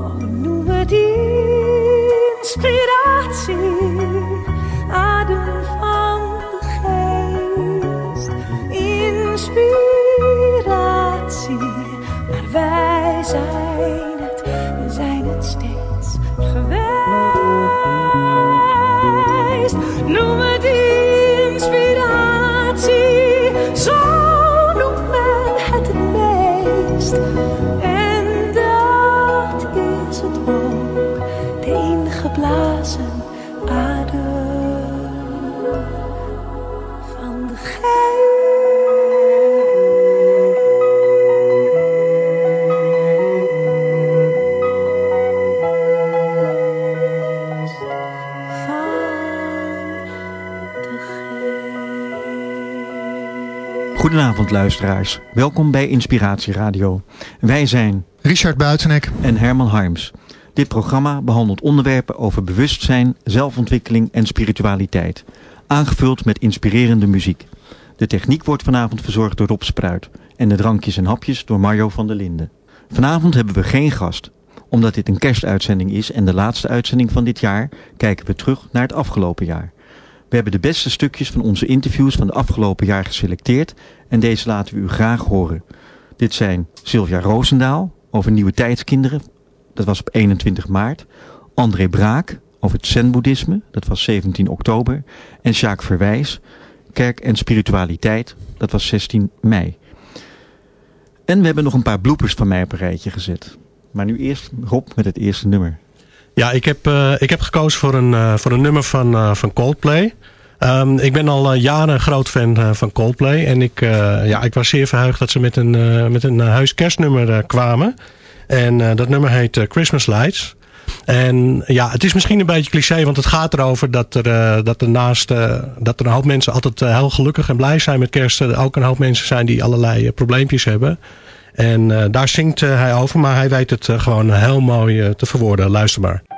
Oh, noem luisteraars, welkom bij Inspiratie Radio. Wij zijn Richard Buitenek. en Herman Harms. Dit programma behandelt onderwerpen over bewustzijn, zelfontwikkeling en spiritualiteit. Aangevuld met inspirerende muziek. De techniek wordt vanavond verzorgd door Rob Spruit. En de drankjes en hapjes door Mario van der Linden. Vanavond hebben we geen gast. Omdat dit een kerstuitzending is en de laatste uitzending van dit jaar... kijken we terug naar het afgelopen jaar. We hebben de beste stukjes van onze interviews van de afgelopen jaar geselecteerd... en deze laten we u graag horen. Dit zijn Sylvia Roosendaal over nieuwe tijdskinderen. Dat was op 21 maart. André Braak over het zen-boeddhisme. Dat was 17 oktober. En Sjaak Verwijs, kerk en spiritualiteit. Dat was 16 mei. En we hebben nog een paar bloepers van mij op een rijtje gezet. Maar nu eerst Rob met het eerste nummer. Ja, ik heb, eh, ik heb gekozen voor een, eh, voor een nummer van, eh, van Coldplay. Ehm, ik ben al eh, jaren groot fan eh, van Coldplay. En ik, eh, ja, ik was zeer verheugd dat ze met een, met een huis kerstnummer eh, kwamen. En dat nummer heet Christmas Lights. En ja, het is misschien een beetje cliché, want het gaat erover dat er, eh, dat er naast eh, dat er een hoop mensen altijd heel gelukkig en blij zijn met kerst. Er ook een hoop mensen zijn die allerlei probleempjes hebben. En daar zingt hij over, maar hij weet het gewoon heel mooi te verwoorden. Luister maar.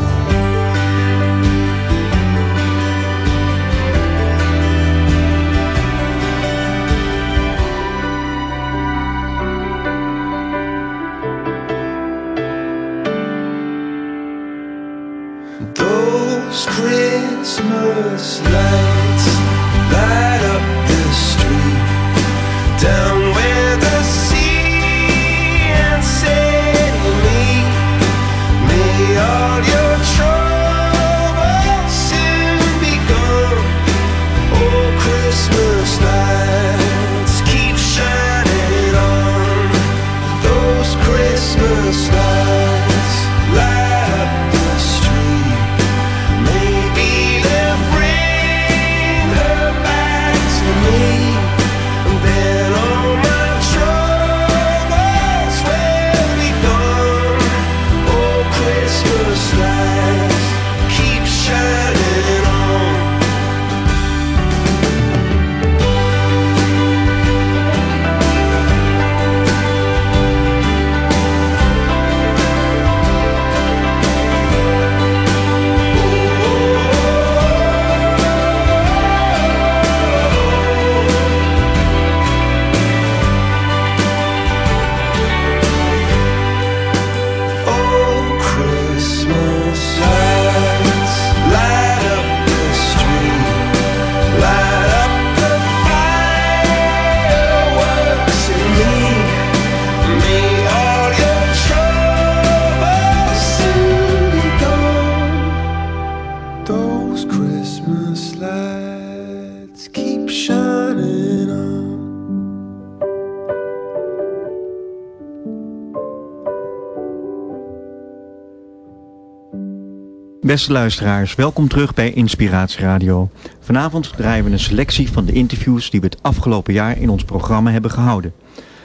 Beste luisteraars, welkom terug bij Inspiratie Radio. Vanavond draaien we een selectie van de interviews die we het afgelopen jaar in ons programma hebben gehouden.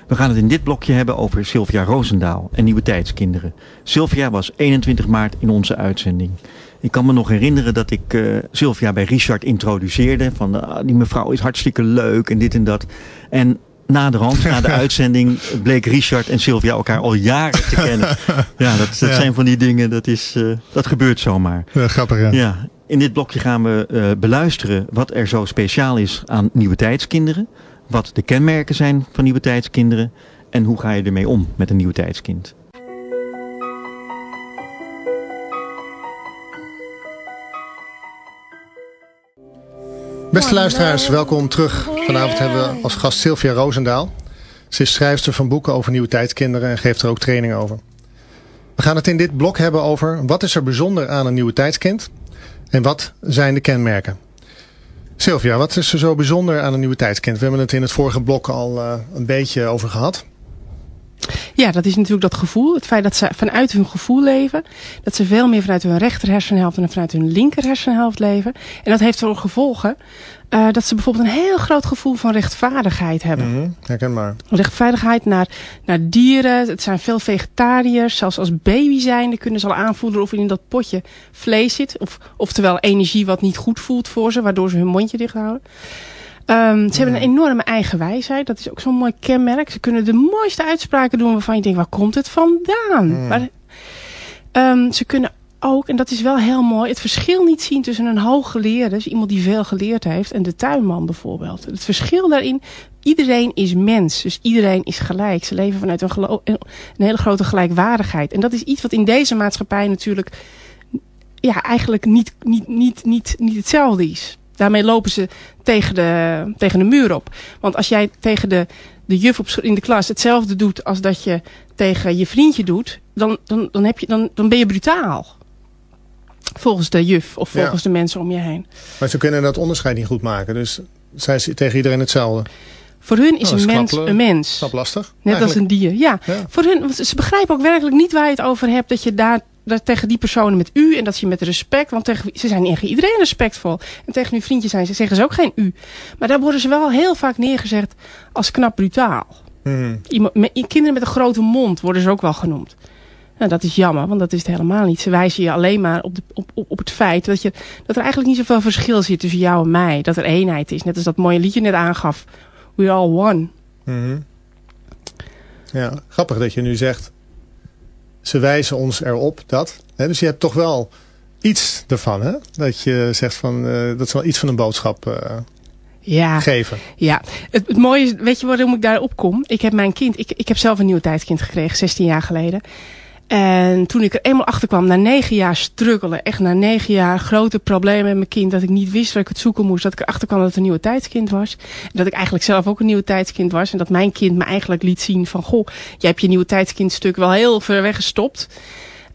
We gaan het in dit blokje hebben over Sylvia Roosendaal en Nieuwe Tijdskinderen. Sylvia was 21 maart in onze uitzending. Ik kan me nog herinneren dat ik eh, Sylvia bij Richard introduceerde. Van ah, die mevrouw is hartstikke leuk en dit en dat. En na de hand, na de uitzending, bleek Richard en Sylvia elkaar al jaren te kennen. Ja, dat, dat Ja. zijn van die dingen, dat, is, eh, dat gebeurt zomaar. Ja, grappig, ja. Ja, in dit blokje gaan we eh, beluisteren wat er zo speciaal is aan nieuwe tijdskinderen. Wat de kenmerken zijn van nieuwe tijdskinderen. En hoe ga je ermee om met een nieuwe tijdskind. Beste luisteraars, welkom terug. Vanavond hebben we als gast Sylvia Roosendaal. Ze is schrijfster van boeken over nieuwe tijdskinderen en geeft er ook training over. We gaan het in dit blok hebben over wat is er bijzonder aan een nieuwe tijdskind en wat zijn de kenmerken. Sylvia, wat is er zo bijzonder aan een nieuwe tijdskind? We hebben het in het vorige blok al eh, een beetje over gehad. Ja, dat is natuurlijk dat gevoel. Het feit dat ze vanuit hun gevoel leven. Dat ze veel meer vanuit hun rechter hersenhelft en vanuit hun linker hersenhelft leven. En dat heeft voor gevolgen eh, dat ze bijvoorbeeld een heel groot gevoel van rechtvaardigheid hebben. Mhm, herkenbaar. Rechtvaardigheid naar, naar dieren. Het zijn veel vegetariërs. Zelfs als baby zijnde kunnen ze al aanvoelen of in dat potje vlees zit. Of, oftewel energie wat niet goed voelt voor ze. Waardoor ze hun mondje dicht houden. Ehm, ze hebben een enorme eigen wijsheid. Dat is ook zo'n mooi kenmerk. Ze kunnen de mooiste uitspraken doen waarvan je denkt, waar komt het vandaan? Mm. Waar- Ehm, ze kunnen ook, en dat is wel heel mooi, het verschil niet zien tussen een hooggeleerde, dus iemand die veel geleerd heeft, en de tuinman bijvoorbeeld. Het verschil daarin, iedereen is mens, dus iedereen is gelijk. Ze leven vanuit een, een hele grote gelijkwaardigheid. En dat is iets wat in deze maatschappij natuurlijk ja, eigenlijk niet, niet, niet, niet, niet hetzelfde is. Daarmee lopen ze tegen de, tegen de muur op. Want als jij tegen de, de juf op, in de klas hetzelfde doet als dat je tegen je vriendje doet, dan, dan, dan, heb je, dan, dan ben je brutaal. Volgens de juf of Ja. volgens de mensen om je heen. Maar ze kunnen dat onderscheid niet goed maken. Dus zij is tegen iedereen hetzelfde. Voor hun is Oh, dat een mens een mens. Snap lastig. Net als een dier. Ja, Ja. voor hun, want ze begrijpen ook werkelijk niet waar je het over hebt. Dat je daar, dat tegen die personen met u en dat je met respect. Want tegen, ze zijn tegen iedereen respectvol. En tegen hun vriendjes zijn ze, zeggen ze ook geen u. Maar daar worden ze wel heel vaak neergezet als knap brutaal. Mhm. Iemand, met, kinderen met een grote mond worden ze ook wel genoemd. Nou, dat is jammer, want dat is het helemaal niet. Ze wijzen je alleen maar op, de, op, op, op het feit dat, je, dat er eigenlijk niet zoveel verschil zit tussen jou en mij. Dat er eenheid is. Net als dat mooie liedje net aangaf. We all one. Mhm. Ja, grappig dat je nu zegt, ze wijzen ons erop dat. Hè, dus je hebt toch wel iets ervan, hè? Dat je zegt van, eh, dat ze wel iets van een boodschap eh, Ja. geven. Ja, het, het mooie is, weet je waarom ik daarop kom? Ik heb mijn kind, ik, ik heb zelf een nieuw tijdskind gekregen, 16 jaar geleden. En toen ik er eenmaal achter kwam, na negen jaar struggelen, echt na negen jaar grote problemen met mijn kind, dat ik niet wist waar ik het zoeken moest, dat ik erachter kwam dat het een nieuwe tijdskind was. En dat ik eigenlijk zelf ook een nieuwe tijdskind was. En dat mijn kind me eigenlijk liet zien van, goh, jij hebt je nieuwe tijdskind-stuk wel heel ver weggestopt.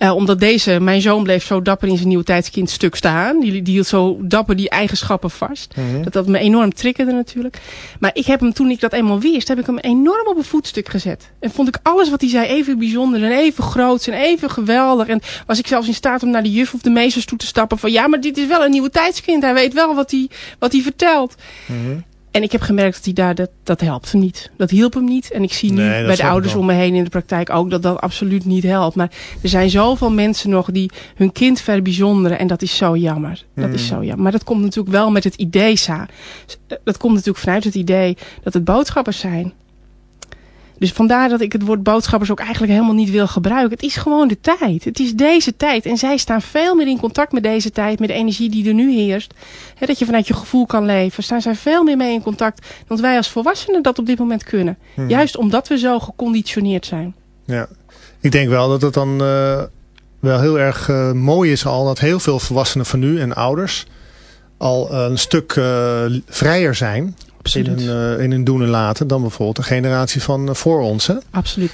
Eh, omdat deze, mijn zoon bleef zo dapper in zijn nieuwe tijdskind-stuk staan. Die, die hield zo dapper die eigenschappen vast. Mhm. Dat dat me enorm triggerde natuurlijk. Maar ik heb hem, toen ik dat eenmaal wist, heb ik hem enorm op een voetstuk gezet. En vond ik alles wat hij zei even bijzonder en even groot en even geweldig. En was ik zelfs in staat om naar de juf of de meesters toe te stappen van ja, maar dit is wel een nieuwe tijdskind. Hij weet wel wat hij, wat hij vertelt. Mhm. En ik heb gemerkt dat hij daar, dat, dat helpt hem niet. Dat hielp hem niet. En ik zie nu Nee, bij de ouders om me heen in de praktijk ook dat dat absoluut niet helpt. Maar er zijn zoveel mensen nog die hun kind verbijzonderen. En dat is zo jammer. Dat is Hmm. zo jammer. Maar dat komt natuurlijk wel met het idee, Sa. Dat komt natuurlijk vanuit het idee dat het boodschappers zijn. Dus vandaar dat ik het woord boodschappers ook eigenlijk helemaal niet wil gebruiken. Het is gewoon de tijd. Het is deze tijd. En zij staan veel meer in contact met deze tijd. Met de energie die er nu heerst. Hè, dat je vanuit je gevoel kan leven. Staan zij veel meer mee in contact. Dan wij als volwassenen dat op dit moment kunnen. Mhm. Juist omdat we zo geconditioneerd zijn. Ja. Ik denk wel dat het dan eh, wel heel erg eh, mooi is al dat heel veel volwassenen van nu en ouders al een stuk eh, vrijer zijn in hun, eh, in hun doen en laten dan bijvoorbeeld de generatie van eh, voor ons. Hè? Absoluut.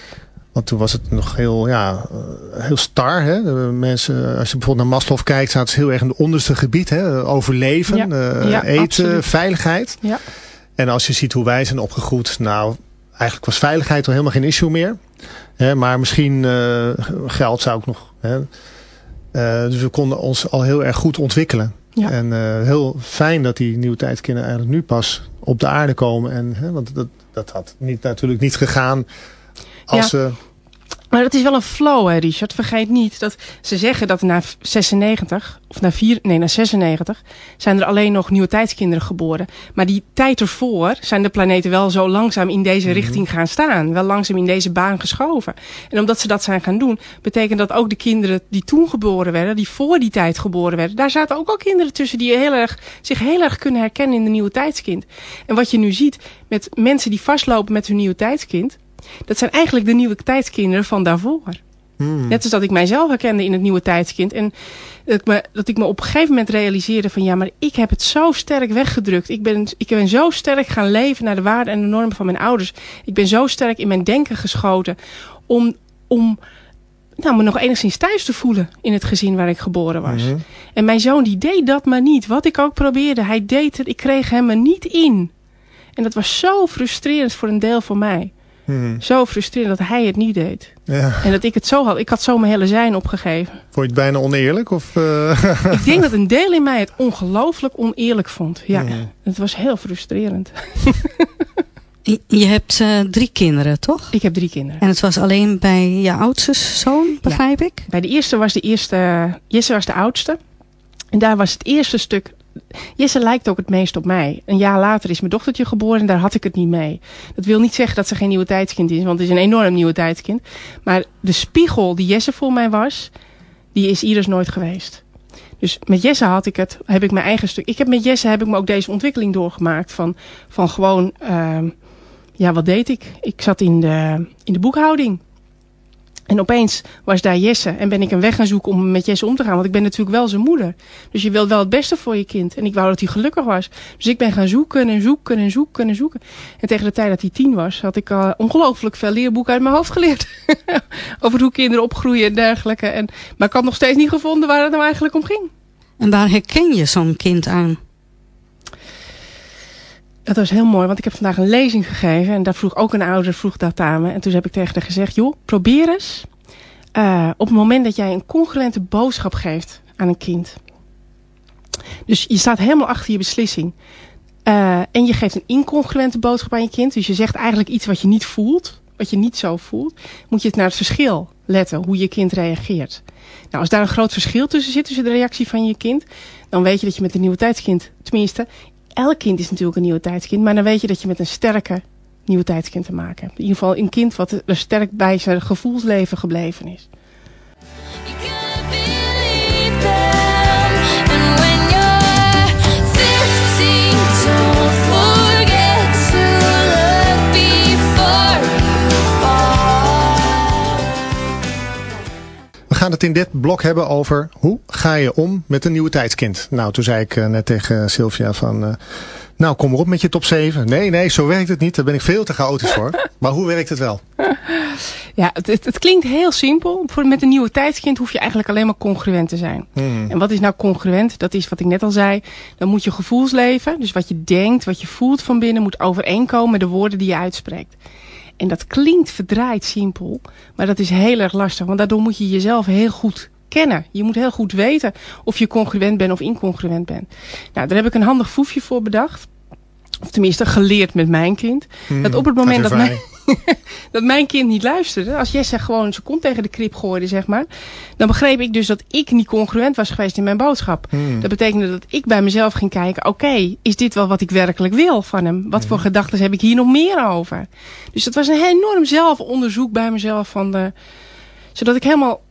Want toen was het nog heel, ja, eh, heel star. Hè? De mensen, als je bijvoorbeeld naar Maslow kijkt, zaten ze heel erg in het onderste gebied. Hè? Overleven, Ja. Ja, eten, absoluut. veiligheid. Ja. En als je ziet hoe wij zijn opgegroeid, nou, eigenlijk was veiligheid al helemaal geen issue meer. Hè, maar misschien geld zou ook nog. Hè. Dus we konden ons al heel erg goed ontwikkelen. En heel fijn dat die nieuwe tijdskinderen eigenlijk nu pas op de aarde komen. En, hè, want dat, dat had niet, natuurlijk niet gegaan als Ja. ze... Maar het is wel een flow, hè, Richard. Vergeet niet dat ze zeggen dat na 96, of na, 4, nee, na 96, zijn er alleen nog nieuwe tijdskinderen geboren. Maar die tijd ervoor zijn de planeten wel zo langzaam in deze richting gaan staan. Wel langzaam in deze baan geschoven. En omdat ze dat zijn gaan doen, betekent dat ook de kinderen die toen geboren werden, die voor die tijd geboren werden, daar zaten ook al kinderen tussen die heel erg, zich heel erg kunnen herkennen in de nieuwe tijdskind. En wat je nu ziet met mensen die vastlopen met hun nieuwe tijdskind, dat zijn eigenlijk de nieuwe tijdskinderen van daarvoor. Hmm. Net als dat ik mijzelf herkende in het nieuwe tijdskind. En dat ik, me, dat ik me op een gegeven moment realiseerde van ja, maar ik heb het zo sterk weggedrukt. Ik ben, ik ben zo sterk gaan leven naar de waarden en de normen van mijn ouders. Ik ben zo sterk in mijn denken geschoten om, om nou, me nog enigszins thuis te voelen in het gezin waar ik geboren was. Mhm. En mijn zoon die deed dat maar niet. Wat ik ook probeerde, hij deed het. Ik kreeg hem er niet in. En dat was zo frustrerend voor een deel van mij. Mhm. Zo frustrerend dat hij het niet deed. Ja. En dat ik het zo had. Ik had zo mijn hele zijn opgegeven. Vond je het bijna oneerlijk? Of, eh, ik denk dat een deel in mij het ongelooflijk oneerlijk vond. Ja, Mhm. het was heel frustrerend. Je- Je hebt eh, drie kinderen, toch? Ik heb drie kinderen. En het was alleen bij je oudste zoon, begrijp ik? Bij de eerste was de eerste... Jesse was de oudste. En daar was het eerste stuk... Jesse lijkt ook het meest op mij. Een jaar later is mijn dochtertje geboren en daar had ik het niet mee. Dat wil niet zeggen dat ze geen nieuwe tijdskind is, want het is een enorm nieuwe tijdskind. Maar de spiegel die Jesse voor mij was, die is Iris nooit geweest. Dus met Jesse had ik het, heb ik mijn eigen stuk. Ik heb met Jesse heb ik me ook deze ontwikkeling doorgemaakt van, van gewoon, ehm, ja, wat deed ik? Ik zat in de, in de boekhouding. En opeens was daar Jesse en ben ik een weg gaan zoeken om met Jesse om te gaan. Want ik ben natuurlijk wel zijn moeder. Dus je wilt wel het beste voor je kind. En ik wou dat hij gelukkig was. Dus ik ben gaan zoeken en zoeken en zoeken en zoeken. En tegen de tijd dat hij tien was, had ik uh, ongelooflijk veel leerboeken uit mijn hoofd geleerd. Over hoe kinderen opgroeien en dergelijke. En, maar ik had nog steeds niet gevonden waar het nou eigenlijk om ging. En waar herken je zo'n kind aan? Dat was heel mooi, want ik heb vandaag een lezing gegeven. En daar vroeg ook een ouder vroeg dat aan me. En toen heb ik tegen haar gezegd, joh, probeer eens. Uh, op het moment dat jij een congruente boodschap geeft aan een kind. Dus je staat helemaal achter je beslissing. Uh, en je geeft een incongruente boodschap aan je kind. Dus je zegt eigenlijk iets wat je niet voelt. Wat je niet zo voelt. Moet je het naar het verschil letten. Hoe je kind reageert. Nou, als daar een groot verschil tussen zit. Tussen de reactie van je kind. Dan weet je dat je met een nieuwe tijdskind. Tenminste, elk kind is natuurlijk een nieuwe tijdskind. Maar dan weet je dat je met een sterke nieuwe tijdskind te maken hebt. In ieder geval een kind wat er sterk bij zijn gevoelsleven gebleven is. Gaan het in dit blok hebben over hoe ga je om met een nieuwe tijdskind. Nou, toen zei ik uh, net tegen Sylvia van... Uh, nou, kom erop met je top 7. Nee, nee, zo werkt het niet. Daar ben ik veel te chaotisch voor. Maar hoe werkt het wel? Ja, het, het, het klinkt heel simpel. Voor, met een nieuwe tijdskind hoef je eigenlijk alleen maar congruent te zijn. Hmm. En wat is nou congruent? Dat is wat ik net al zei. Dan moet je gevoelsleven, dus wat je denkt, wat je voelt van binnen... moet overeenkomen met de woorden die je uitspreekt. En dat klinkt verdraaid simpel, maar dat is heel erg lastig. Want daardoor moet je jezelf heel goed kennen. Je moet heel goed weten of je congruent bent of incongruent bent. Nou, daar heb ik een handig foefje voor bedacht. Of tenminste geleerd met mijn kind. Hmm, dat op het moment dat mijn, dat mijn kind niet luisterde. Als Jesse gewoon zijn kont tegen de krip gooide, zeg maar. Dan begreep ik dus dat ik niet congruent was geweest in mijn boodschap. Hmm. Dat betekende dat ik bij mezelf ging kijken. Oké, okay, is dit wel wat ik werkelijk wil van hem? Wat Hmm. voor gedachten heb ik hier nog meer over? Dus dat was een enorm zelfonderzoek bij mezelf. Van de, zodat ik helemaal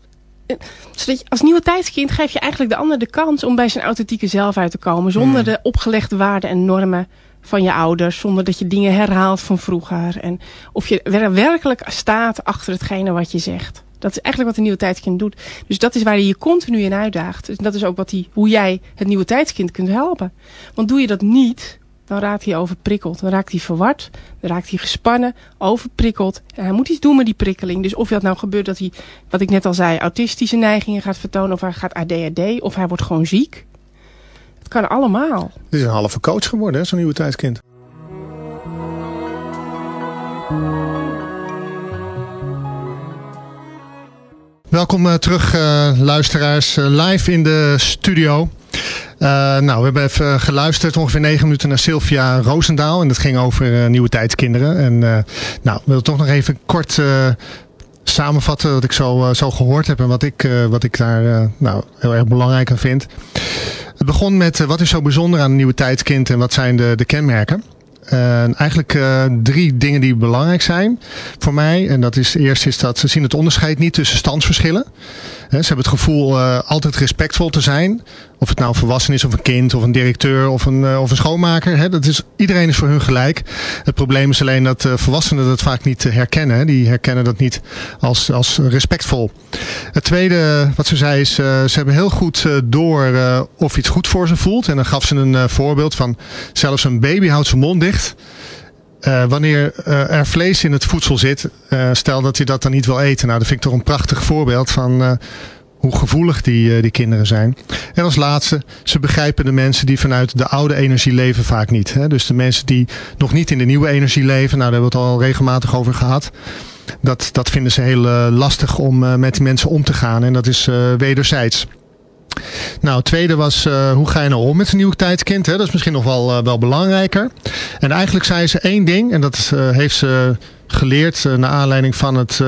zodat je, als nieuwe tijdskind geef je eigenlijk de ander de kans om bij zijn authentieke zelf uit te komen. Zonder de opgelegde waarden en normen van je ouders. Zonder dat je dingen herhaalt van vroeger. En of je werkelijk staat achter hetgene wat je zegt. Dat is eigenlijk wat een nieuwe tijdskind doet. Dus dat is waar je je continu in uitdaagt. Dus dat is ook wat die, hoe jij het nieuwe tijdskind kunt helpen. Want doe je dat niet, dan raakt hij overprikkeld. Dan raakt hij verward, dan raakt hij gespannen, overprikkeld. En hij moet iets doen met die prikkeling. Dus of dat nou gebeurt dat hij, wat ik net al zei, autistische neigingen gaat vertonen... of hij gaat ADHD, of hij wordt gewoon ziek. Het kan allemaal. Het is een halve coach geworden, zo'n nieuwe tijdskind. Welkom eh, terug, eh, luisteraars, eh, live in de studio. Nou, we hebben even geluisterd, ongeveer negen minuten naar Sylvia Roosendaal. En dat ging over nieuwe tijdskinderen. En nou, ik wil toch nog even kort samenvatten wat ik zo, zo gehoord heb. En wat ik, wat ik daar nou, heel erg belangrijk aan vind. Het begon met wat is zo bijzonder aan een nieuwe tijdskind en wat zijn de, de kenmerken. Eigenlijk drie dingen die belangrijk zijn voor mij. En dat is eerst is dat ze zien het onderscheid niet tussen standsverschillen. Ze hebben het gevoel uh, altijd respectvol te zijn. Of het nou een volwassen is of een kind of een directeur of een, of een schoonmaker. Dat is, iedereen is voor hun gelijk. Het probleem is alleen dat volwassenen dat vaak niet herkennen. Die herkennen dat niet als, als respectvol. Het tweede wat ze zei is, ze hebben heel goed door of iets goed voor ze voelt. En dan gaf ze een voorbeeld van zelfs een baby houdt zijn mond dicht. Uh, wanneer uh, er vlees in het voedsel zit, uh, stel dat je dat dan niet wil eten. Nou, dat vind ik toch een prachtig voorbeeld van hoe gevoelig die, die kinderen zijn. En als laatste, ze begrijpen de mensen die vanuit de oude energie leven vaak niet. Hè? Dus de mensen die nog niet in de nieuwe energie leven, nou daar hebben we het al regelmatig over gehad. Dat, dat vinden ze heel lastig om met die mensen om te gaan en dat is wederzijds. Nou, het tweede was uh, hoe ga je nou om met een nieuw tijdskind? Hè? Dat is misschien nog wel, uh, wel belangrijker. En eigenlijk zei ze één ding, en dat uh, heeft ze geleerd naar aanleiding van, het,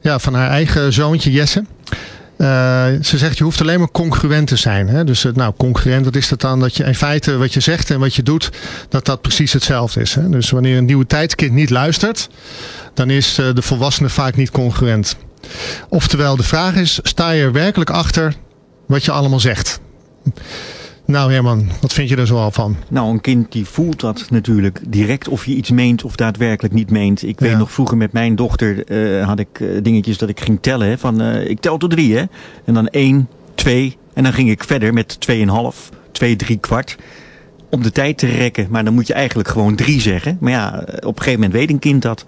ja, van haar eigen zoontje Jesse. ze zegt, je hoeft alleen maar congruent te zijn. Hè? Dus nou, congruent, wat is dat dan? Dat je in feite wat je zegt en wat je doet, dat dat precies hetzelfde is. Hè? Dus wanneer een nieuwe tijdskind niet luistert, dan is de volwassene vaak niet congruent. Oftewel, de vraag is, sta je er werkelijk achter wat je allemaal zegt. Nou Herman, wat vind je er zoal van? Nou, een kind die voelt dat natuurlijk direct of je iets meent of daadwerkelijk niet meent. Ik weet Ja. nog vroeger met mijn dochter eh, had ik eh, dingetjes dat ik ging tellen. Hè, van eh, ik tel tot drie hè. En dan één, twee en dan ging ik verder met tweeënhalf, twee, drie kwart. Om de tijd te rekken. Maar dan moet je eigenlijk gewoon drie zeggen. Maar ja, op een gegeven moment weet een kind dat.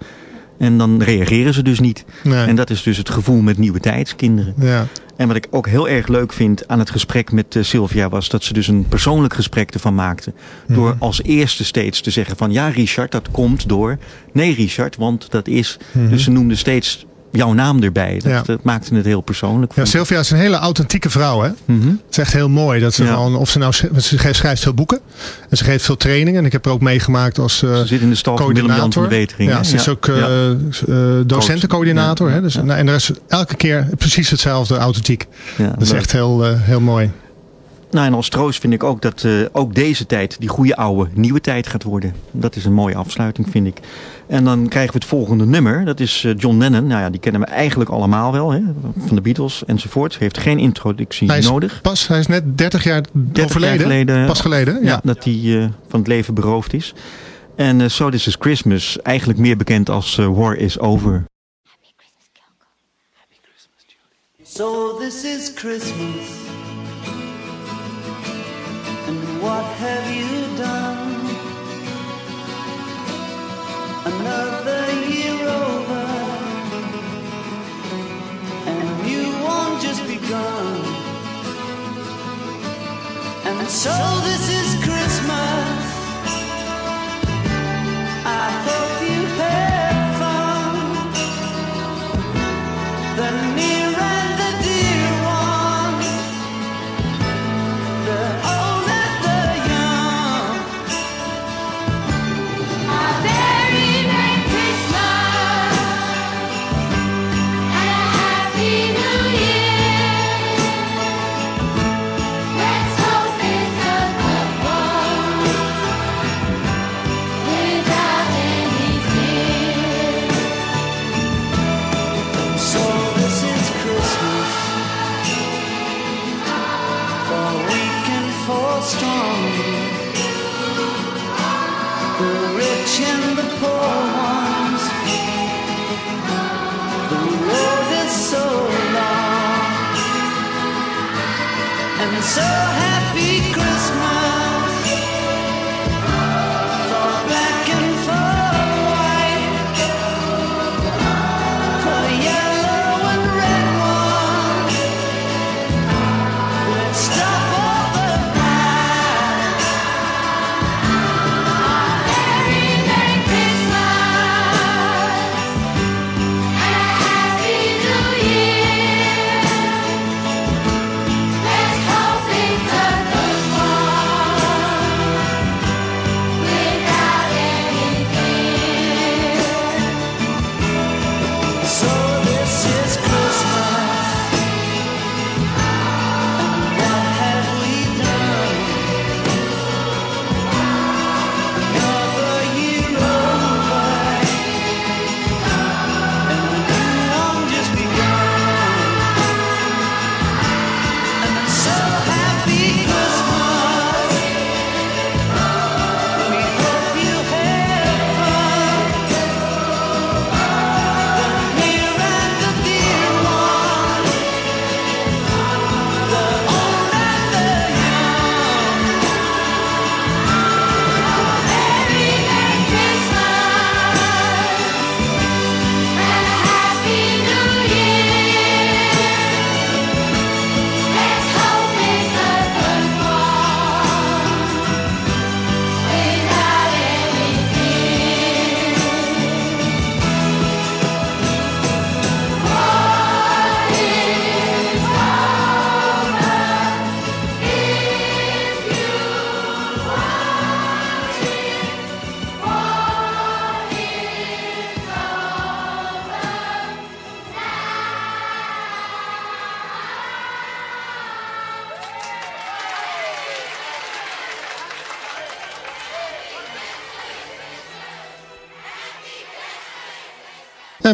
En dan reageren ze dus niet. Nee. En dat is dus het gevoel met nieuwe tijdskinderen. Ja. En wat ik ook heel erg leuk vind aan het gesprek met eh, Sylvia was dat ze dus een persoonlijk gesprek ervan maakte. Door Mhm. als eerste steeds te zeggen van ja Richard, dat komt door. Nee Richard, want dat is. Mhm. Dus ze noemde steeds jouw naam erbij. Dat, Ja. dat maakte het heel persoonlijk. Ja. Sylvia is een hele authentieke vrouw, hè? Mhm. Het is echt heel mooi. Dat ze, Ja. gewoon, of ze, nou, ze schrijft veel boeken. En ze geeft veel trainingen. En ik heb er ook meegemaakt als eh, Ze zit in de stal van coördinator. de Wetering. Ja, hè? ze is ook eh, eh, docentencoördinator. Hè? Dus, nou, en er is elke keer precies hetzelfde, authentiek. Dat is leuk. echt heel, heel mooi. Nou, en als troost vind ik ook dat eh, ook deze tijd, die goede oude, nieuwe tijd gaat worden. Dat is een mooie afsluiting, vind ik. En dan krijgen we het volgende nummer. Dat is eh, John Lennon. Nou ja, die kennen we eigenlijk allemaal wel. Hè? Van de Beatles enzovoort. Heeft geen introductie Hij is nodig. Pas, hij is net 30 jaar 30 overleden. jaar geleden. Pas geleden, ja. Ja, dat hij eh, van het leven beroofd is. En eh, So This Is Christmas, eigenlijk meer bekend als War Is Over. So this is Christmas. What have you done? Another year over. And a new one just begun. And so this is Christmas.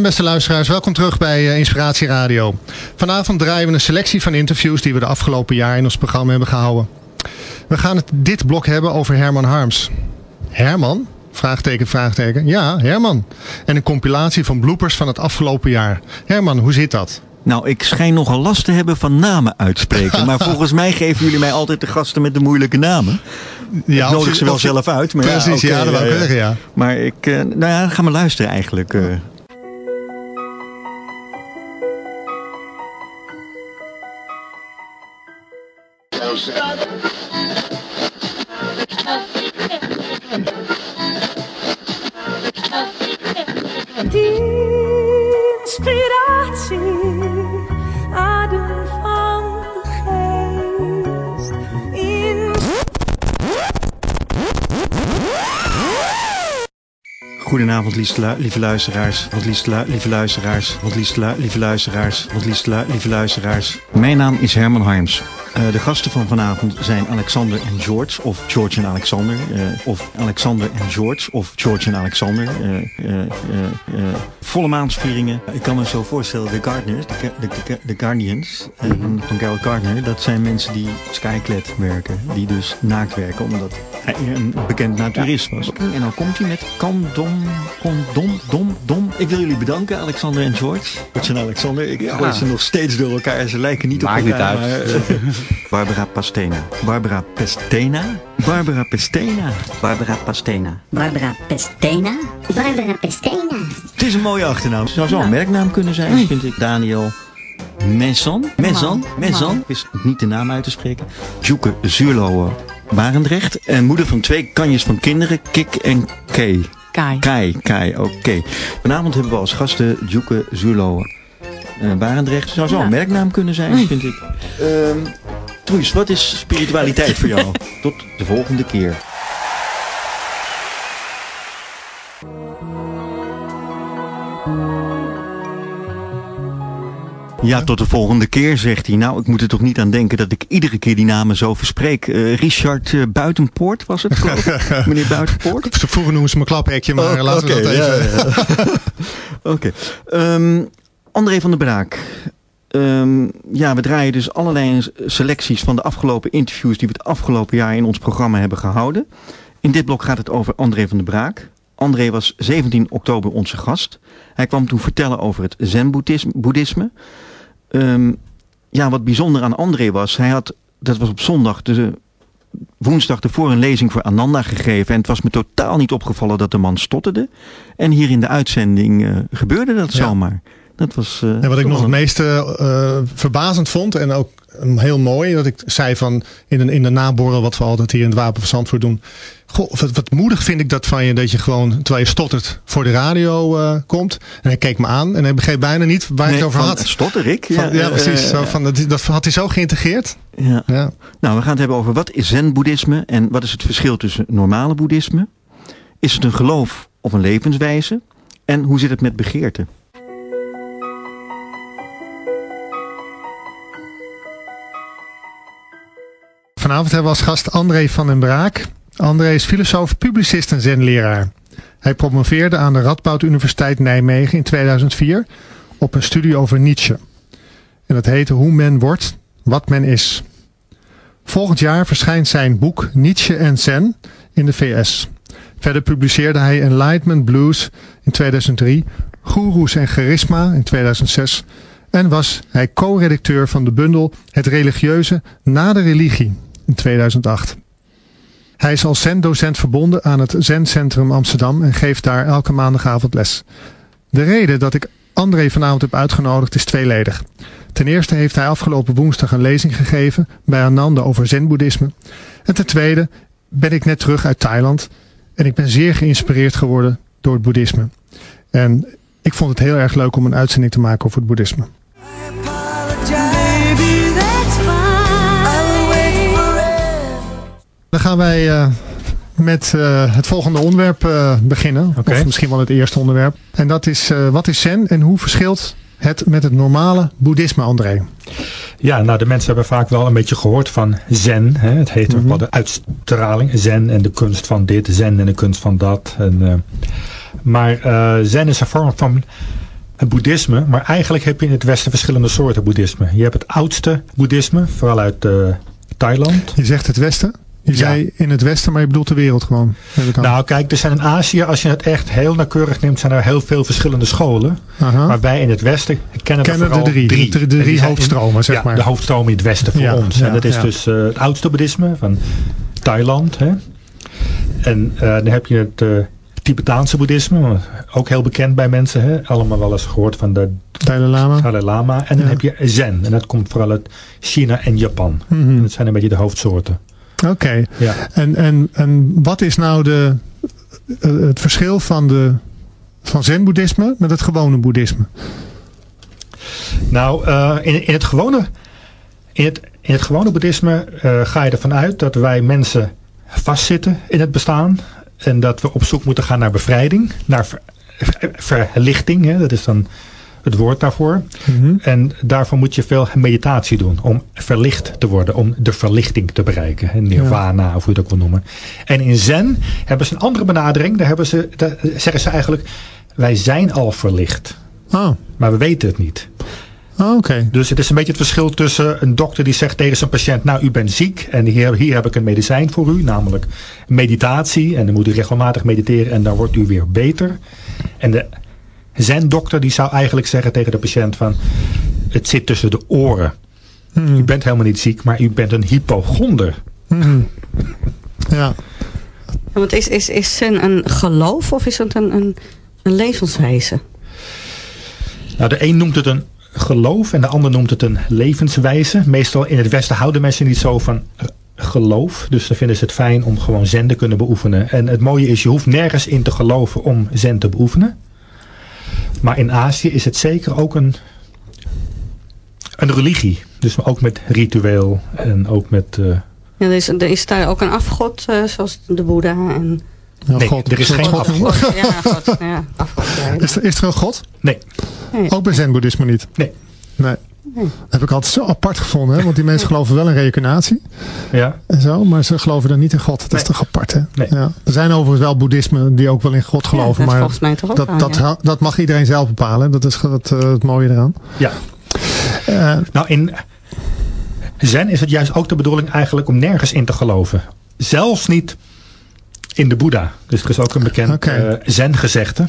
Beste luisteraars, welkom terug bij eh, Inspiratie Radio. Vanavond draaien we een selectie van interviews die we de afgelopen jaar in ons programma hebben gehouden. We gaan het dit blok hebben over Herman Harms. Herman? Vraagteken, vraagteken. Ja, Herman. En een compilatie van bloopers van het afgelopen jaar. Herman, hoe zit dat? Nou, ik schijn nogal last te hebben van namen uitspreken. maar volgens mij geven jullie mij altijd de gasten met de moeilijke namen. Ja, ik nodig ze wel zelf uit. Maar ja, Precies, ja, dat zeggen, ja. Maar ik, eh, nou ja, ga maar luisteren eigenlijk. Inspiratie, adem van de geest. In Goedenavond, liefste lieve luisteraars. Wat liefste lieve luisteraars. Wat liefste lieve luisteraars. Wat liefste lieve luisteraars. Mijn naam is Herman Harms. Eh, de gasten van vanavond zijn Alexander en George, of George en Alexander, eh, of Alexander en George, of George en Alexander. eh, volle maansvieringen. Ik kan me zo voorstellen, de Gardeners, de, de, Guardians eh, van Carol Gardner, dat zijn mensen die skyclad werken, die dus naakt werken, omdat een bekend naturist was. En dan komt hij met kandom, kondom, dom, dom. Ik wil jullie bedanken, Alexander en George. George en Alexander, ik gooi ze nog steeds door elkaar en ze lijken niet Maakt op niet elkaar. uit. maar, eh, Barbara Pastena. Barbara Pestena? Barbara Pestena. Barbara Pastena. Barbara Pestena? Barbara Pestena. Het is een mooie achternaam. Zou zo een merknaam kunnen zijn, vind ik. Daniel Messon. Messon. Messon. Is niet de naam uit te spreken. Joeke Barendrecht. En moeder van twee kanjes van kinderen. Kik en Kay. Kai. Kai, Kai, oké. Vanavond hebben we als gasten Joeke Zuurlo eh Barendrecht. Zou zo een merknaam kunnen zijn, vind ik. Truus, wat is spiritualiteit voor jou? Tot de volgende keer. Ja, tot de volgende keer, zegt hij. Nou, ik moet er toch niet aan denken dat ik iedere keer die namen zo verspreek. Eh, Richard eh, Buitenpoort was het, geloof ik? Meneer Buitenpoort? Ze vroeger noemen ze me klaphekje, maar Oh, laten we dat ja, even... ja. Oké. Ehm, André van der Braak. Ehm, ja, we draaien dus allerlei selecties van de afgelopen interviews die we het afgelopen jaar in ons programma hebben gehouden. In dit blok gaat het over André van der Braak. André was 17 oktober onze gast. Hij kwam toen vertellen over het zen-boeddhisme. Ehm, ja, wat bijzonder aan André was, hij had, dat was op zondag, de woensdag ervoor een lezing voor Ananda gegeven. En het was me totaal niet opgevallen dat de man stotterde. En hier in de uitzending eh, gebeurde dat Ja. zomaar. Dat was, eh, En wat ik nog het meeste eh, verbazend vond en ook um, heel mooi, dat ik zei van in, een, in de naborrel wat we altijd hier in het Wapen van Zandvoort doen. Goh, wat, wat moedig vind ik dat van je, dat je gewoon, terwijl je stottert, voor de radio eh, komt. En hij keek me aan en hij begreep bijna niet waar Nee, het over van- had. Stotter ik? Van- ja, precies. Zo van, dat, dat had hij zo geïntegreerd. ja. Ja. Nou, we gaan het hebben over wat is zen-boeddhisme en wat is het verschil tussen normale boeddhisme? Is het een geloof of een levenswijze? En hoe zit het met begeerte? Vanavond hebben we als gast André van den Braak. André is filosoof, publicist en zenleraar. Hij promoveerde aan de Radboud Universiteit Nijmegen in 2004 op een studie over Nietzsche. En dat heette Hoe men wordt, wat men is. Volgend jaar verschijnt zijn boek Nietzsche en Zen in de VS. Verder publiceerde hij Enlightenment Blues in 2003, Goeroes en Charisma in 2006 en was hij co-redacteur van de bundel Het religieuze na de religie in 2008. Hij is als zen-docent verbonden aan het Zen-centrum Amsterdam en geeft daar elke maandagavond les. De reden dat ik André vanavond heb uitgenodigd is tweeledig. Ten eerste heeft hij afgelopen woensdag een lezing gegeven bij Ananda over zen-boeddhisme. En ten tweede ben ik net terug uit Thailand en ik ben zeer geïnspireerd geworden door het boeddhisme. En ik vond het heel erg leuk om een uitzending te maken over het boeddhisme. Dan gaan wij eh, met eh, het volgende onderwerp eh, beginnen. Of misschien wel het eerste onderwerp. En dat is, wat is zen en hoe verschilt het met het normale boeddhisme, André? Ja, nou de mensen hebben vaak wel een beetje gehoord van zen. Hè? Het heet ook wel de uitstraling. Zen en de kunst van dit, zen en de kunst van dat. En, maar zen is een vorm van het boeddhisme. Maar eigenlijk heb je in het Westen verschillende soorten boeddhisme. Je hebt het oudste boeddhisme, vooral uit Thailand. Je zegt het Westen. Je Ja. zei in het Westen, maar je bedoelt de wereld gewoon. Nou kijk, er zijn in Azië, als je het echt heel nauwkeurig neemt, zijn er heel veel verschillende scholen. Aha. Maar wij in het Westen kennen, er Kennen de vooral drie. De- de En drie die zijn hoofdstromen, zeg ja, maar. de hoofdstromen in het Westen voor Ja, ons. en dat is dus eh, het oudste boeddhisme van Thailand. Hè? En eh, dan heb je het eh, Tibetaanse boeddhisme, ook heel bekend bij mensen. Hè? Allemaal wel eens gehoord van de Dalai Lama. Dalai Lama. En dan Ja. heb je Zen. En dat komt vooral uit China en Japan. Mhm. En dat zijn een beetje de hoofdsoorten. Oké. Ja. En, en, en wat is nou de, eh, het verschil van, de, van zen-boeddhisme met het gewone boeddhisme? Nou, eh, in, in, het gewone, in, het, in het gewone boeddhisme eh, ga je ervan uit dat wij mensen vastzitten in het bestaan. En dat we op zoek moeten gaan naar bevrijding, naar ver- ver- verlichting. Hè, dat is dan het woord daarvoor. Mhm. En daarvoor moet je veel meditatie doen om verlicht te worden, om de verlichting te bereiken. hè, Nirvana of hoe je het ook wil noemen. En in Zen hebben ze een andere benadering. Daar, hebben ze, daar zeggen ze eigenlijk, wij zijn al verlicht. Oh, Maar we weten het niet. oh, oké. Dus het is een beetje het verschil tussen een dokter die zegt tegen zijn patiënt: Nou, u bent ziek en hier, hier heb ik een medicijn voor u, namelijk meditatie. En dan moet u regelmatig mediteren en dan wordt u weer beter. En de zen-dokter die zou eigenlijk zeggen tegen de patiënt: van, Het zit tussen de oren. Mhm. U bent helemaal niet ziek, maar u bent een hypochonder. Ja. Ja, Want is, is, is zen een geloof of is het een, een, een levenswijze? Nou, de een noemt het een geloof en de ander noemt het een levenswijze. Meestal in het Westen houden mensen niet zo van eh, geloof. Dus dan vinden ze het fijn om gewoon zen te kunnen beoefenen. En het mooie is, je hoeft nergens in te geloven om zen te beoefenen. Maar in Azië is het zeker ook een, een religie. Dus ook met ritueel en ook met... eh, Ja, er, is, er is daar ook een afgod, eh, zoals de Boeddha. En, Ja, Nee, God. er is geen God. afgod. ja, God, ja, afgod. Ja. Is er, is er een God? nee, Ook bij zen-boeddhisme niet? Nee. Nee. Dat heb ik altijd zo apart gevonden. Hè? Want die mensen geloven wel in reïncarnatie. ja. En zo, maar ze geloven dan niet in God. Dat is toch apart, hè? Nee. Ja. Er zijn overigens wel boeddhisme die ook wel in God Ja, geloven. dat is maar volgens mij toch ook dat, aan, dat, ja. ha- dat mag iedereen zelf bepalen. Dat is het, eh, het mooie eraan. ja. Eh, Nou, in Zen is het juist ook de bedoeling eigenlijk om nergens in te geloven. Zelfs niet in de Boeddha. Dus er is ook een bekend Oké. eh, Zen-gezegde.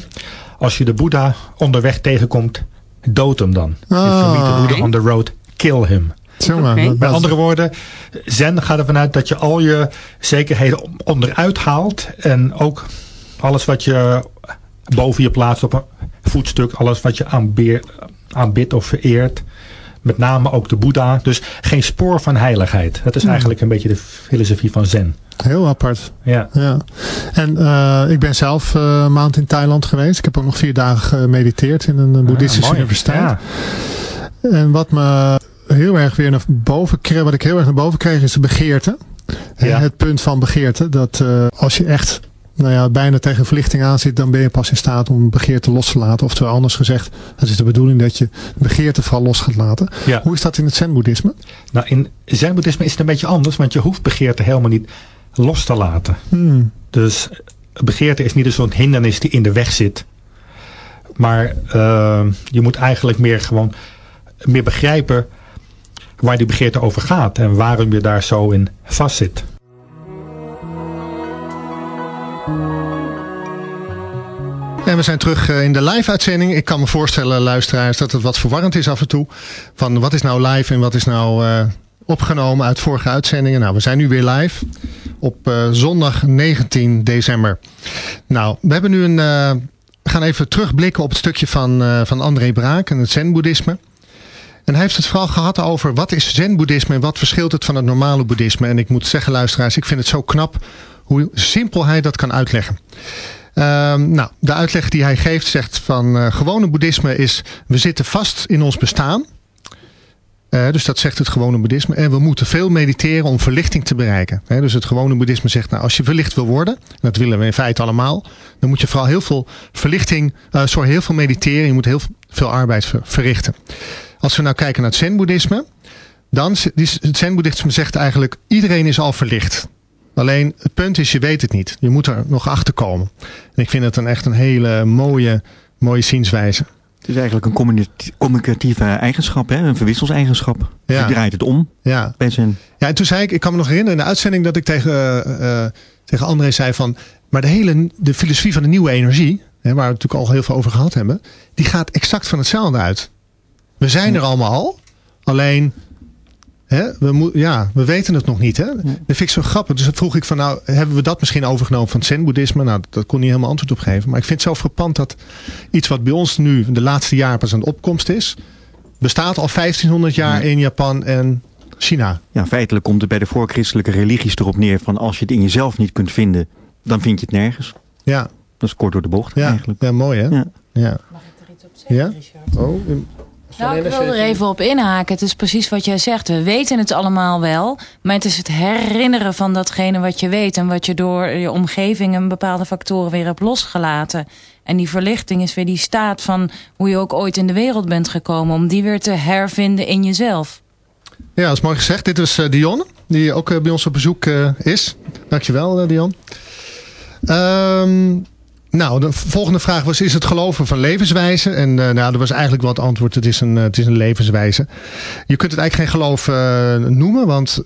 Als je de Boeddha onderweg tegenkomt, dood hem dan. If you meet on the road, kill him. Met andere woorden, Zen gaat ervan uit dat je al je zekerheden onderuit haalt. En ook alles wat je boven je plaatst op een voetstuk. Alles wat je aanbidt of vereert. Met name ook de Boeddha. Dus geen spoor van heiligheid. Dat is Hmm. eigenlijk een beetje de filosofie van Zen. Heel apart. Ja. Ja. En eh, ik ben zelf eh, een maand in Thailand geweest. Ik heb ook nog vier dagen gemediteerd in een eh, boeddhistische Ah, mooi. universiteit. Ja. En wat me heel erg weer naar boven kreeg, wat ik heel erg naar boven kreeg, is de begeerte. Ja. Het punt van begeerte. Dat eh, als je echt nou ja, bijna tegen verlichting aan zit, dan ben je pas in staat om begeerte los te laten. Oftewel anders gezegd, het is de bedoeling dat je begeerte vooral los gaat laten. Ja. Hoe is dat in het zen-boeddhisme? Nou, in Zen-boeddhisme is het een beetje anders. Want je hoeft begeerte helemaal niet los te laten. Hmm. Dus begeerte is niet een soort hindernis die in de weg zit. Maar eh, je moet eigenlijk meer gewoon meer begrijpen waar die begeerte over gaat. En waarom je daar zo in vastzit. En we zijn terug eh, in de live-uitzending. Ik kan me voorstellen, luisteraars, dat het wat verwarrend is af en toe. Van wat is nou live en wat is nou eh, opgenomen uit vorige uitzendingen. Nou, we zijn nu weer live op eh, zondag 19 december. Nou, we hebben nu een... we gaan even terugblikken op het stukje van, van André Braak en het zen-boeddhisme. En hij heeft het vooral gehad over wat is zen-boeddhisme en wat verschilt het van het normale boeddhisme. En ik moet zeggen, luisteraars, ik vind het zo knap hoe simpel hij dat kan uitleggen. Ehm, nou, de uitleg die hij geeft zegt van eh, gewone boeddhisme is we zitten vast in ons bestaan. Eh, dus dat zegt het gewone boeddhisme. En we moeten veel mediteren om verlichting te bereiken. Dus het gewone boeddhisme zegt, nou, als je verlicht wil worden, en dat willen we in feite allemaal, dan moet je vooral heel veel verlichting, sorry, heel veel mediteren. Je moet heel veel arbeid ver- verrichten. Als we nou kijken naar het zen-boeddhisme, dan het zen-boeddhisme zegt eigenlijk iedereen is al verlicht. Alleen het punt is, je weet het niet. Je moet er nog achter komen. En ik vind het een echt een hele mooie, mooie zienswijze. Het is eigenlijk een communicati- communicatieve eigenschap, hè? een verwisselseigenschap. Ja. je draait het om Ja. zijn... Ja, en toen zei ik, ik kan me nog herinneren in de uitzending dat ik tegen, eh, eh, tegen André zei van, maar de hele de filosofie van de nieuwe energie, hè, waar we natuurlijk al heel veel over gehad hebben, die gaat exact van hetzelfde uit. We zijn er allemaal al, alleen hè, we, moet, ja, we weten het nog niet. Hè? Dat vind ik zo grappig. Dus dan vroeg ik van, nou, hebben we dat misschien overgenomen van het zen-boeddhisme? Nou, dat kon niet helemaal antwoord op geven. Maar ik vind het zo frappant dat iets wat bij ons nu de laatste jaren pas aan de opkomst is, bestaat al 1500 jaar in Japan en China. Ja, feitelijk komt het bij de voorchristelijke religies erop neer van als je het in jezelf niet kunt vinden, dan vind je het nergens. Ja, Dat is kort door de bocht ja, eigenlijk. ja mooi hè? Ja. Ja. Mag ik er iets op zeggen, Ja? Richard? Oh, in- Nou, ik wil er even op inhaken. Het is precies wat jij zegt. We weten het allemaal wel. Maar het is het herinneren van datgene wat je weet. En wat je door je omgeving en bepaalde factoren weer hebt losgelaten. En die verlichting is weer die staat van hoe je ook ooit in de wereld bent gekomen. Om die weer te hervinden in jezelf. Ja, dat is mooi gezegd. Dit is eh, Dion, die ook eh, bij ons op bezoek eh, is. Dankjewel, Dion. Ehm, nou, de volgende vraag was, is het geloven van levenswijze? En eh, nou, er was eigenlijk wel het antwoord, het is een, eh, het is een levenswijze. Je kunt het eigenlijk geen geloof eh, noemen, want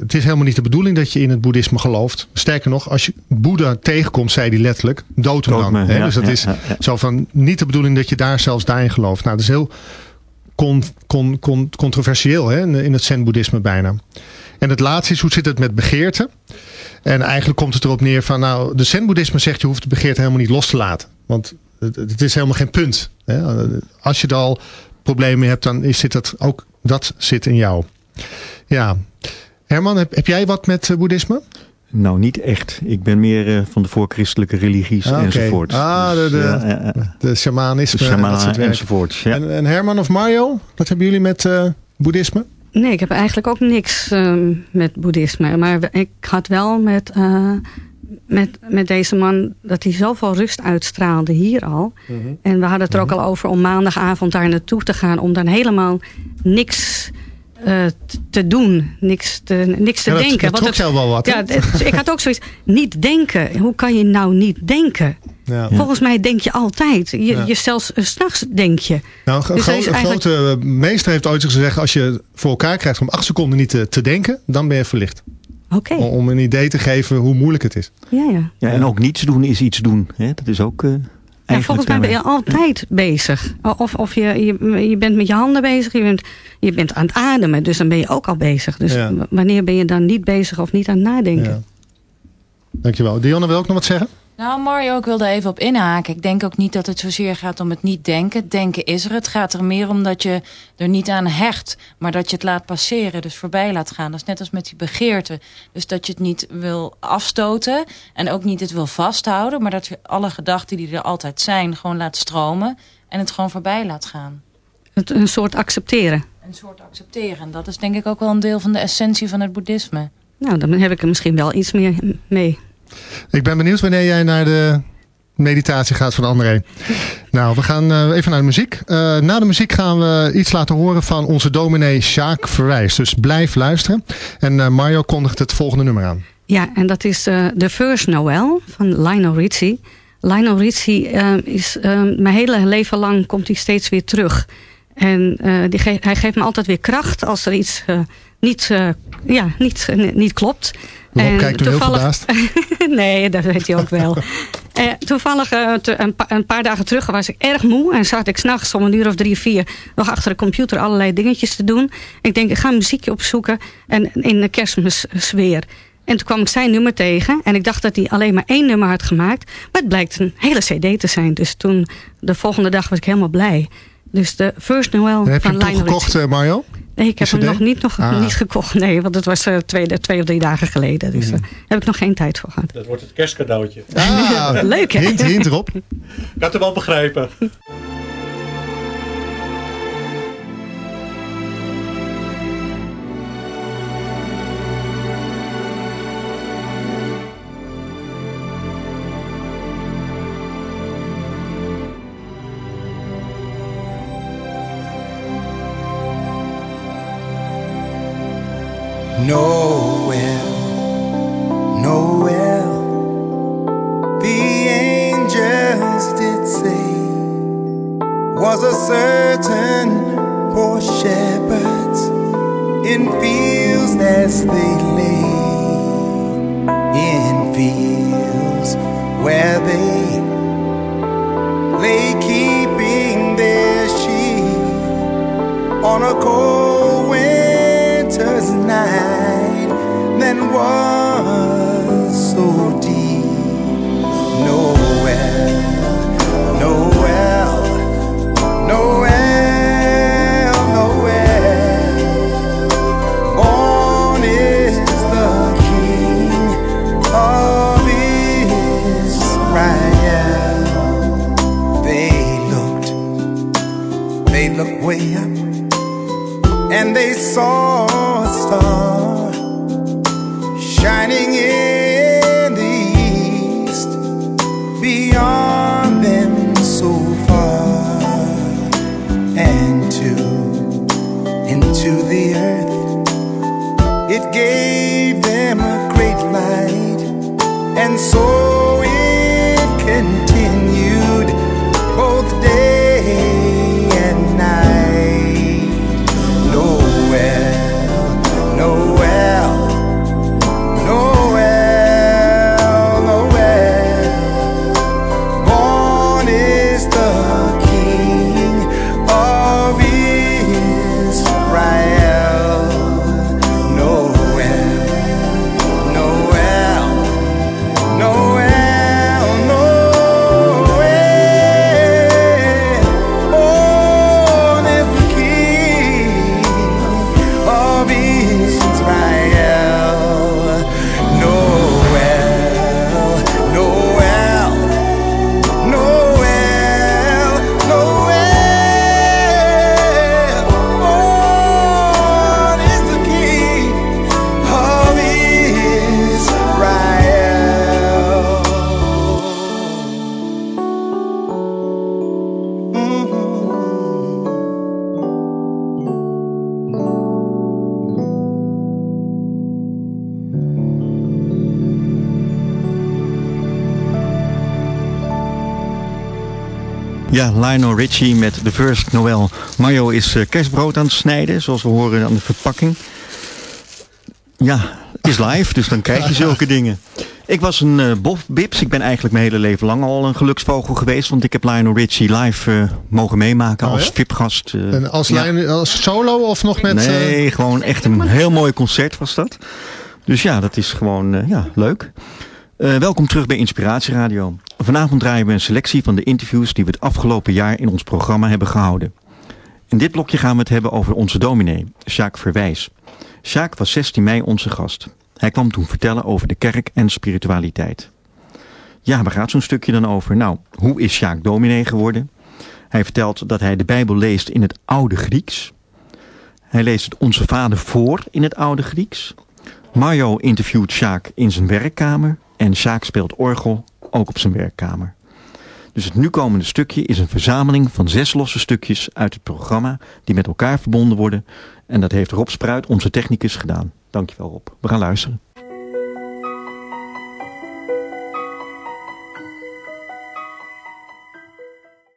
het is helemaal niet de bedoeling dat je in het boeddhisme gelooft. Sterker nog, als je Boeddha tegenkomt, zei hij letterlijk, dood hem dan. hè? ja, dus dat ja, is ja, zo van, niet de bedoeling dat je daar zelfs daarin gelooft. Nou, dat is heel con, con, con- controversieel hè, in, in het zen-boeddhisme bijna. En het laatste is, hoe zit het met begeerte? En eigenlijk komt het erop neer van, nou, de zen-boeddhisme zegt je hoeft de begeerte helemaal niet los te laten. Want het, het is helemaal geen punt. Hè. Als je er al problemen mee hebt, dan is zit dat ook, dat zit in jou. Ja. Herman, heb, heb jij wat met eh, boeddhisme? Nou, niet echt. Ik ben meer eh, van de voorchristelijke religies Ah, enzovoort. Ah, de- de-. De shamanisme soort werk. enzovoort. Ja. En, en Herman of Mario, wat hebben jullie met eh, boeddhisme? Nee, ik heb eigenlijk ook niks ehm, met boeddhisme. Maar ik had wel met, eh, met, met deze man dat hij zoveel rust uitstraalde hier al. En we hadden het er ook al over om maandagavond daar naartoe te gaan. Om dan helemaal niks eh, te doen. Niks te, niks te Ja, dat- denken. dat trok jou wel wat? Ja, het- ik had ook zoiets. Niet denken. Hoe kan je nou niet denken? Ja. Volgens mij denk je altijd. Je, Ja. je zelfs eh, 's s'nachts denk je. Nou, een, gro- Dus een eigenlijk- grote meester heeft ooit gezegd... als je voor elkaar krijgt om acht seconden niet te, te denken... dan ben je verlicht. Oké. Om, om een idee te geven hoe moeilijk het is. Ja, ja. Ja, en ook niets doen is iets doen. Hè? Dat is ook eh Ja, volgens mij ben je altijd bezig. Of, of je, je, je bent met je handen bezig, je bent, je bent aan het ademen, dus dan ben je ook al bezig. Dus Ja. wanneer ben je dan niet bezig of niet aan het nadenken? Ja. Dankjewel. Dionne wil ook nog wat zeggen? Nou, Mario, ik wilde even op inhaken. Ik denk ook niet dat het zozeer gaat om het niet denken. Denken is er. Het gaat er meer om dat je er niet aan hecht, maar dat je het laat passeren, dus voorbij laat gaan. Dat is net als met die begeerte. Dus dat je het niet wil afstoten en ook niet het wil vasthouden, maar dat je alle gedachten die er altijd zijn gewoon laat stromen en het gewoon voorbij laat gaan. Het, een soort accepteren. Een soort accepteren. En dat is denk ik ook wel een deel van de essentie van het boeddhisme. Nou, dan heb ik er misschien wel iets meer mee. Ik ben benieuwd wanneer jij naar de meditatie gaat van André. Nou, we gaan eh, even naar de muziek. Eh, na de muziek gaan we iets laten horen van onze dominee Sjaak Verwijs. Dus blijf luisteren. En eh, Mario kondigt het volgende nummer aan. Ja, en dat is The First Noel van Lionel Richie. Lionel Richie is mijn hele leven lang komt hij steeds weer terug. En die hij geeft me altijd weer kracht als er iets niet, ja, niet, niet klopt. Rob kijkt heel verbaasd. nee, dat weet hij ook wel. Eh, toevallig eh, te- een, pa- een paar dagen terug was ik erg moe. En zat ik s'nachts om een uur of drie, vier nog achter de computer allerlei dingetjes te doen. Ik denk, ik ga een muziekje opzoeken en in de kerstmissfeer. En toen kwam ik zijn nummer tegen. En ik dacht dat hij alleen maar één nummer had gemaakt. Maar het blijkt een hele cd te zijn. Dus toen, de volgende dag was ik helemaal blij. Dus de First Noel En heb je van hem toch Lionel gekocht, eh, Mario? Nee, ik heb hem nog niet, nog, Ah. niet gekocht. Nee, want het was eh, twee, twee of drie dagen geleden. Dus daar heb ik nog geen tijd voor gehad. Dat wordt het kerstcadeautje. Ah, Leuk, hè? Hint, hint erop. Ik had het wel begrijpen. Ja, Lionel Richie met The First Noel. Mario is eh, kerstbrood aan het snijden, zoals we horen aan de verpakking. Ja, het is live, dus dan krijg je zulke dingen. Ik was een eh bof bips. Ik ben eigenlijk mijn hele leven lang al een geluksvogel geweest. Want ik heb Lionel Richie live eh, mogen meemaken Oh, als ja? VIP-gast. En als, Ja. als solo of nog met... Nee, gewoon echt een heel mooi concert was dat. Dus ja, dat is gewoon ja, leuk. Welkom terug bij Inspiratie Radio. Vanavond draaien we een selectie van de interviews die we het afgelopen jaar in ons programma hebben gehouden. In dit blokje gaan we het hebben over onze dominee, Sjaak Verwijs. Sjaak was 16 mei onze gast. Hij kwam toen vertellen over de kerk en spiritualiteit. Ja, waar gaat zo'n stukje dan over? Nou, hoe is Sjaak dominee geworden? Hij vertelt dat hij de Bijbel leest in het oude Grieks. Hij leest het Onze Vader voor in het oude Grieks. Mario interviewt Sjaak in zijn werkkamer. En Sjaak speelt orgel ook op zijn werkkamer. Dus het nu komende stukje is een verzameling van zes losse stukjes uit het programma die met elkaar verbonden worden. En dat heeft Rob Spruit, onze technicus, gedaan. Dankjewel Rob. We gaan luisteren.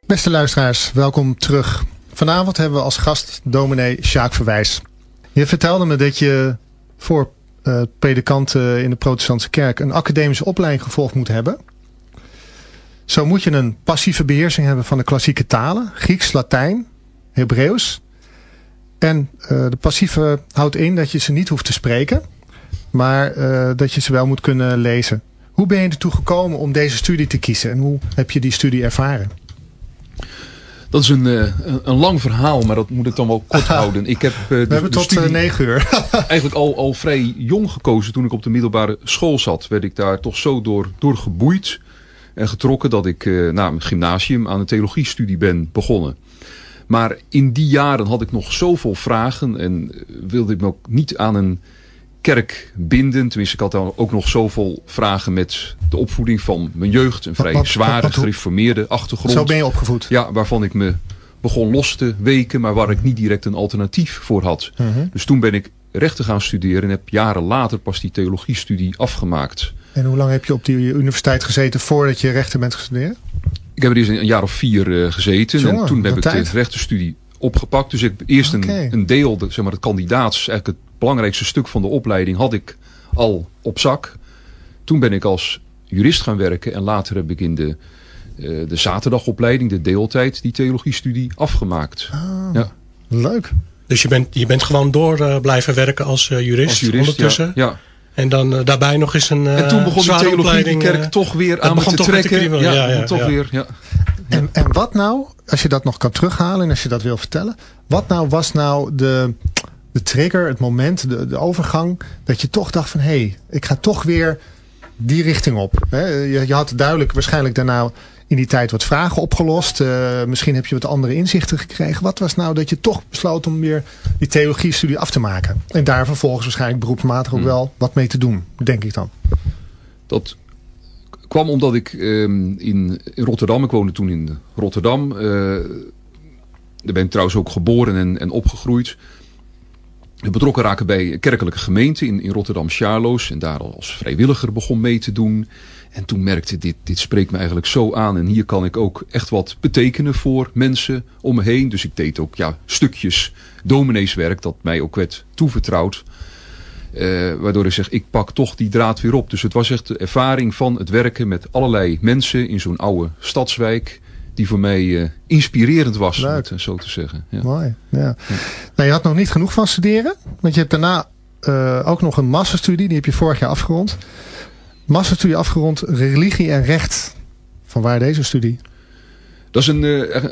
Beste luisteraars, welkom terug. Vanavond hebben we als gast dominee Sjaak Verwijs. Je vertelde me dat je voor eh predikant eh, in de protestantse kerk een academische opleiding gevolgd moet hebben. Zo moet je een passieve beheersing hebben van de klassieke talen. Grieks, Latijn, Hebreeuws. En eh, de passieve houdt in dat je ze niet hoeft te spreken. Maar eh, dat je ze wel moet kunnen lezen. Hoe ben je ertoe gekomen om deze studie te kiezen? En hoe heb je die studie ervaren? Dat is een, eh, een, een lang verhaal, maar dat moet ik dan wel kort houden. Ik heb, de, We hebben de tot negen uur. eigenlijk al, al vrij jong gekozen. Toen ik op de middelbare school zat, werd ik daar toch zo door, door geboeid en getrokken dat ik eh, na mijn gymnasium aan een theologiestudie ben begonnen. Maar in die jaren had ik nog zoveel vragen en eh, wilde ik me ook niet aan een kerk binden. Tenminste, ik had dan ook nog zoveel vragen met de opvoeding van mijn jeugd. Een vrij wat- zware, wat- gereformeerde achtergrond. Zo ben je opgevoed. Ja, waarvan ik me begon los te weken, maar waar ik niet direct een alternatief voor had. Mhm. Dus toen ben ik rechten gaan studeren en heb jaren later pas die theologiestudie afgemaakt. En hoe lang heb je op die universiteit gezeten voordat je rechten bent gestudeerd? Ik heb er eerst een, jaar of vier eh, gezeten. Jongen, en toen heb ik tijd. de rechtenstudie opgepakt. Dus ik heb eerst een, een deel, de, zeg maar het kandidaats, eigenlijk het belangrijkste stuk van de opleiding, had ik al op zak. Toen ben ik als jurist gaan werken en later heb ik in de, eh, de zaterdagopleiding, de deeltijd, die theologiestudie afgemaakt. Ah, Ja. Leuk. Dus je bent, je bent gewoon door eh, blijven werken als eh, jurist, Als jurist, ondertussen. ja. ja. En dan eh, daarbij nog eens een eh En toen begon die zware theologie, die opleiding, kerk eh, toch weer aan me te te trekken. kriebelen, ja, ja, ja, toch ja. weer. Ja. En, en wat nou, als je dat nog kan terughalen en als je dat wil vertellen. Wat nou was nou de, de trigger, het moment, de, de overgang. Dat je toch dacht van hé, hey, ik ga toch weer die richting op. Hè? Je, je had duidelijk waarschijnlijk daarna in die tijd wat vragen opgelost. Eh, misschien heb je wat andere inzichten gekregen. Wat was nou dat je toch besloot om weer die theologie-studie af te maken? En daar vervolgens waarschijnlijk beroepsmatig ook Hmm. wel wat mee te doen, denk ik dan. Dat kwam omdat ik ehm, in, in Rotterdam, ik woonde toen in Rotterdam. eh, daar ben ik trouwens ook geboren en, en opgegroeid. Betrokken raken bij kerkelijke gemeente in, in Rotterdam-Charloes. En daar al als vrijwilliger begon mee te doen. En toen merkte dit, dit spreekt me eigenlijk zo aan. En hier kan ik ook echt wat betekenen voor mensen om me heen. Dus ik deed ook ja, stukjes domineeswerk dat mij ook werd toevertrouwd. Eh, waardoor ik zeg, ik pak toch die draad weer op. Dus het was echt de ervaring van het werken met allerlei mensen in zo'n oude stadswijk. Die voor mij eh, inspirerend was, om Leuk. het eh, zo te zeggen. Ja. Mooi. Ja. Nou, je had nog niet genoeg van studeren. Want je hebt daarna eh, ook nog een masterstudie. Die heb je vorig jaar afgerond. Masterstudie afgerond religie en recht. Van waar deze studie? Dat is een,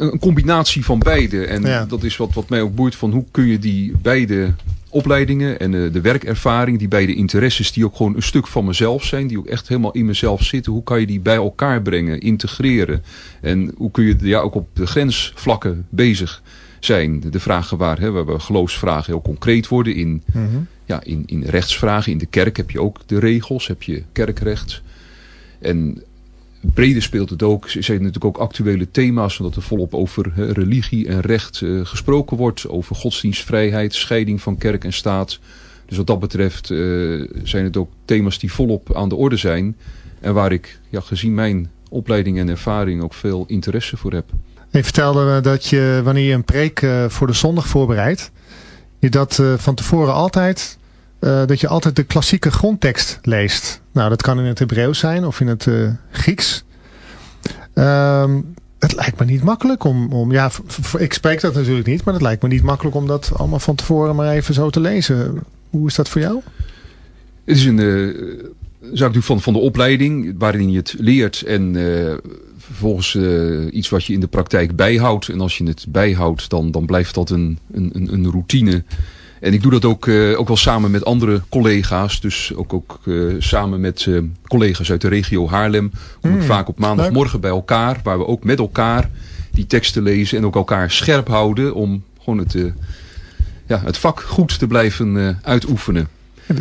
een combinatie van beide. En Ja. dat is wat, wat mij ook boeit van hoe kun je die beide opleidingen en eh, de werkervaring, die beide interesses die ook gewoon een stuk van mezelf zijn, die ook echt helemaal in mezelf zitten, hoe kan je die bij elkaar brengen, integreren? En hoe kun je ja, ook op de grensvlakken bezig zijn? De, de vragen waar, hè, waar we geloofsvragen heel concreet worden in, ja, in, in rechtsvragen. In de kerk heb je ook de regels, heb je kerkrecht. En breder speelt het ook, er zijn natuurlijk ook actuele thema's, omdat er volop over religie en recht eh, gesproken wordt. Over godsdienstvrijheid, scheiding van kerk en staat. Dus wat dat betreft eh, zijn het ook thema's die volop aan de orde zijn. En waar ik, ja, gezien mijn opleiding en ervaring, ook veel interesse voor heb. Je vertelde eh, dat je wanneer je een preek voor de zondag voorbereidt. Je dat van tevoren altijd. Eh, dat je altijd de klassieke grondtekst leest. Nou, dat kan in het Hebreeuws zijn of in het eh, Grieks. Ehm, het lijkt me niet makkelijk om, om ja, ik spreek dat natuurlijk niet, maar het lijkt me niet makkelijk om dat allemaal van tevoren maar even zo te lezen. Hoe is dat voor jou? Het is een eh, zaak van, van de opleiding, waarin je het leert en eh, vervolgens iets wat je in de praktijk bijhoudt. En als je het bijhoudt, dan, dan blijft dat een, een, een routine. En ik doe dat ook, eh, ook wel samen met andere collega's. Dus ook, ook eh, samen met eh, collega's uit de regio Haarlem. Kom ik Hmm, vaak op maandagmorgen bij elkaar. Waar we ook met elkaar die teksten lezen. En ook elkaar scherp houden. Om gewoon het, ja, het vak goed te blijven uitoefenen.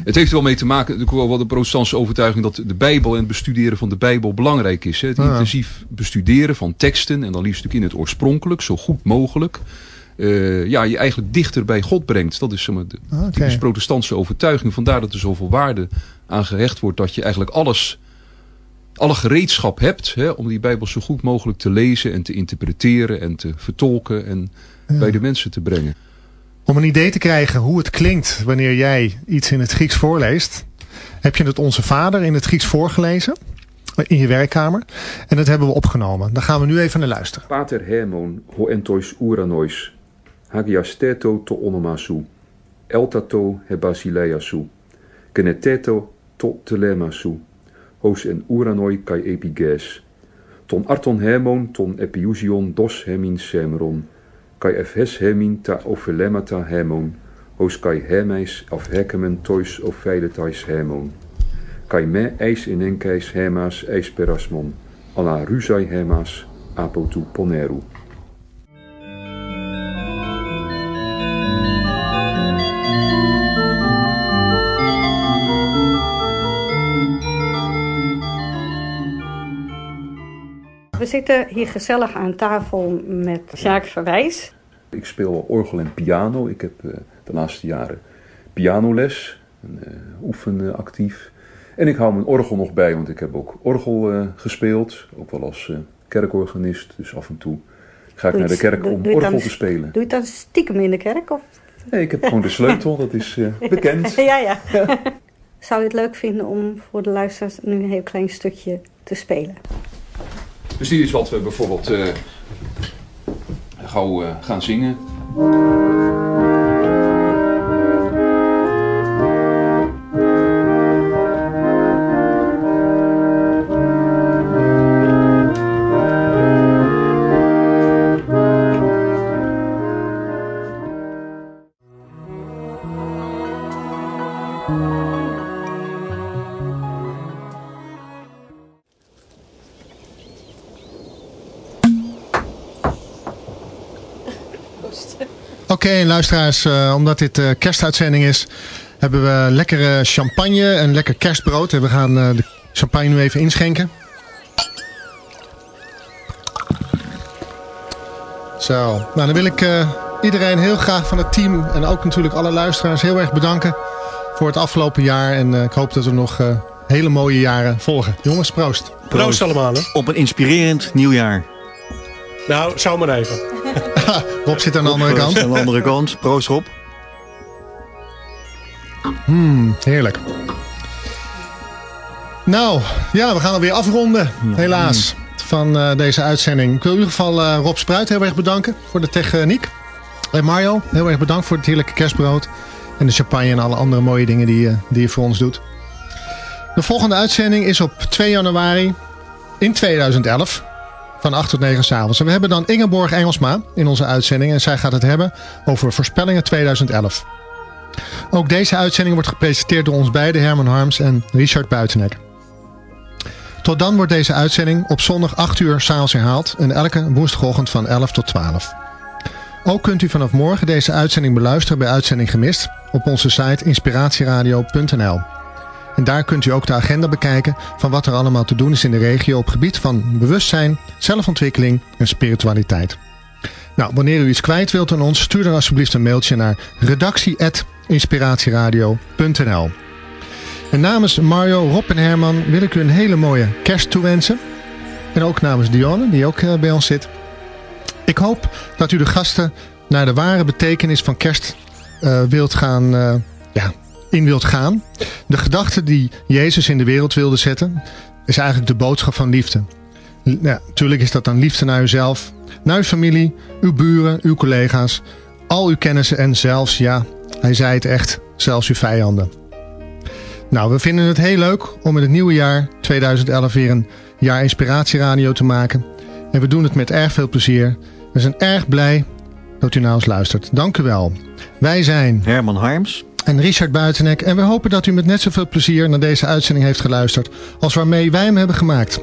Het heeft er wel mee te maken, natuurlijk wel wat de protestantse overtuiging, dat de Bijbel en het bestuderen van de Bijbel belangrijk is. Hè? Het intensief bestuderen van teksten en dan liefst natuurlijk in het oorspronkelijk, zo goed mogelijk. Eh, ja, je eigenlijk dichter bij God brengt. Dat is zeg maar, de typisch protestantse overtuiging. Vandaar dat er zoveel waarde aan gehecht wordt dat je eigenlijk alles, alle gereedschap hebt hè, om die Bijbel zo goed mogelijk te lezen en te interpreteren en te vertolken en Ja. bij de mensen te brengen. Om een idee te krijgen hoe het klinkt wanneer jij iets in het Grieks voorleest, heb je het Onze Vader in het Grieks voorgelezen in je werkkamer. En dat hebben we opgenomen. Daar gaan we nu even naar luisteren. Pater Hermon ho entois uranois, hagiasteto to onomasu, eltato he basileiasu, geneteto to telemasu, hos en uranoi kai epiges, ton arton hemon ton epiusion dos hemin semeron, kai efhes hemin ta ophelemata hemon, hos kai hemeis af hekemen tois of feiletais hemon. Kai me eis in enkeis hemas eis perasmon, alla rusai hemas apotu poneru. We zitten hier gezellig aan tafel met Sjaak Verwijs. Ik speel orgel en piano. Ik heb eh, de laatste jaren pianoles, en, eh, oefen actief. En ik hou mijn orgel nog bij, want ik heb ook orgel eh, gespeeld. Ook wel als kerkorganist. Dus af en toe ga ik naar de kerk om doe orgel dan- te spelen. Doe je dat stiekem in de kerk? Of? Nee, ik heb gewoon de sleutel, dat is bekend. ja, ja. Zou je het leuk vinden om voor de luisteraars nu een heel klein stukje te spelen? Dus die is wat we bijvoorbeeld eh, gauw eh, gaan zingen. Luisteraars, eh, omdat dit eh, kerstuitzending is, hebben we lekkere champagne en lekker kerstbrood. En we gaan eh, de champagne nu even inschenken. Zo, nou dan wil ik eh, iedereen heel graag van het team en ook natuurlijk alle luisteraars heel erg bedanken voor het afgelopen jaar. En eh, ik hoop dat er nog eh, hele mooie jaren volgen. Jongens, proost. Proost allemaal, hè? Op een inspirerend nieuwjaar. Nou, zou maar even. Rob zit aan de andere Proost kant. Aan de andere kant. Proost Rob. Hmm, heerlijk. Nou, ja, we gaan alweer afronden, helaas, van eh, deze uitzending. Ik wil in ieder geval eh, Rob Spruit heel erg bedanken voor de techniek. En Mario, heel erg bedankt voor het heerlijke kerstbrood. En de champagne en alle andere mooie dingen die, je- die je voor ons doet. De volgende uitzending is op 2 januari in 2011. Van 8 tot 9 s'avonds. En we hebben dan Ingeborg Engelsma in onze uitzending. En zij gaat het hebben over voorspellingen 2011. Ook deze uitzending wordt gepresenteerd door ons beiden Herman Harms en Richard Buitenek. Tot dan wordt deze uitzending op zondag 8 uur s'avonds herhaald en elke woensdagochtend van 11 tot 12. Ook kunt u vanaf morgen deze uitzending beluisteren bij Uitzending Gemist op onze site inspiratieradio.nl. En daar kunt u ook de agenda bekijken van wat er allemaal te doen is in de regio op gebied van bewustzijn, zelfontwikkeling en spiritualiteit. Nou, wanneer u iets kwijt wilt aan ons, stuur dan alsjeblieft een mailtje naar redactie.inspiratieradio.nl En namens Mario, Rob en Herman wil ik u een hele mooie kerst toewensen. En ook namens Dionne, die ook eh, bij ons zit. Ik hoop dat u de gasten naar de ware betekenis van kerst eh, wilt gaan, eh, ja, in wilt gaan. De gedachte die Jezus in de wereld wilde zetten, is eigenlijk de boodschap van liefde. Natuurlijk is dat dan liefde naar uzelf, naar uw familie, uw buren, uw collega's, al uw kennissen en zelfs, ja, hij zei het echt, zelfs uw vijanden. Nou, we vinden het heel leuk om in het nieuwe jaar 2011 weer een jaar inspiratieradio te maken. En we doen het met erg veel plezier. We zijn erg blij dat u naar ons luistert. Dank u wel. Wij zijn Herman Harms en Richard Buitenek. En we hopen dat u met net zoveel plezier naar deze uitzending heeft geluisterd als waarmee wij hem hebben gemaakt.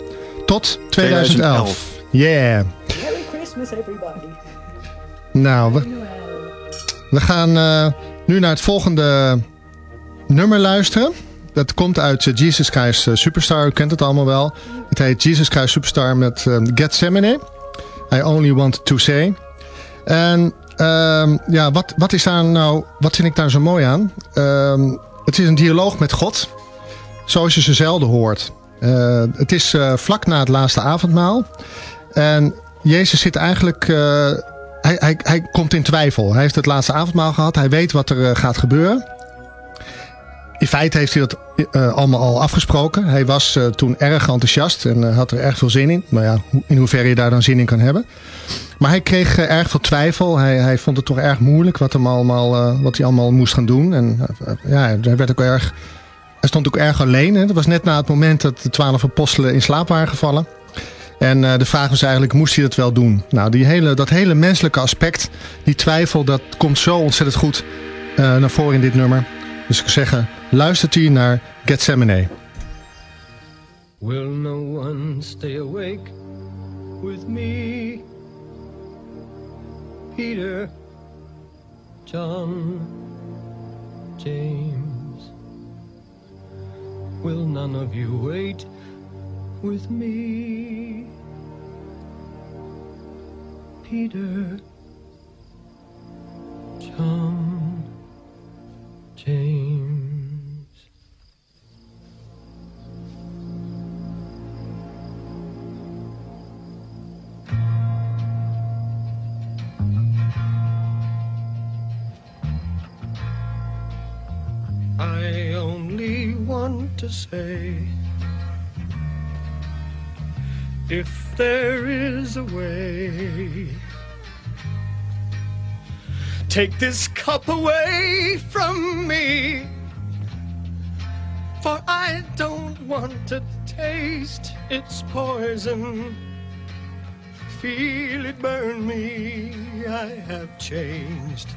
Tot 2011. Yeah. Merry Christmas everybody. Nou, we, we gaan eh, nu naar het volgende nummer luisteren. Dat komt uit eh, Jesus Christ eh, Superstar. U kent het allemaal wel. Het heet Jesus Christ Superstar met eh, Gethsemane. I Only Want To Say. En ehm, ja, wat, wat is daar nou, wat vind ik daar zo mooi aan? Ehm, het is een dialoog met God. Zoals je ze zelden hoort. Eh, het is eh, vlak na het laatste avondmaal. En Jezus zit eigenlijk... eh, hij, hij, hij komt in twijfel. Hij heeft het laatste avondmaal gehad. Hij weet wat er gaat gebeuren. In feite heeft hij dat allemaal al afgesproken. Hij was toen erg enthousiast en had er erg veel zin in. Maar ja, in hoeverre je daar dan zin in kan hebben. Maar hij kreeg eh, erg veel twijfel. Hij, hij vond het toch erg moeilijk wat, hem allemaal, eh, wat hij allemaal moest gaan doen. En eh, ja, hij werd ook erg... Hij stond ook erg alleen. Hè. Dat was net na het moment dat de twaalf apostelen in slaap waren gevallen. En de vraag was eigenlijk, moest hij dat wel doen? Nou, die hele, dat hele menselijke aspect, die twijfel, dat komt zo ontzettend goed naar voren in dit nummer. Dus ik zeggen, luistert u naar Gethsemane. Will no one stay awake with me? Peter, John, James. Will none of you wait with me? Peter, John, James. I only want to say if there is a way, take this cup away from me, for I don't want to taste its poison. Feel it burn me. I have changed.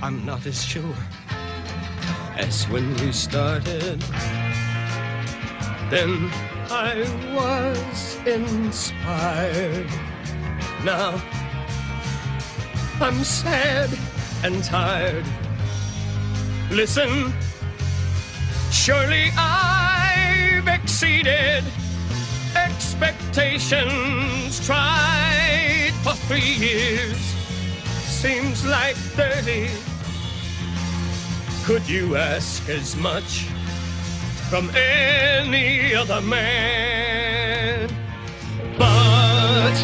I'm not as sure as when we started. Then I was inspired. Now I'm sad and tired. Listen, surely I've exceeded expectations. Tried for three years, seems like 30. Could you ask as much from any other man? But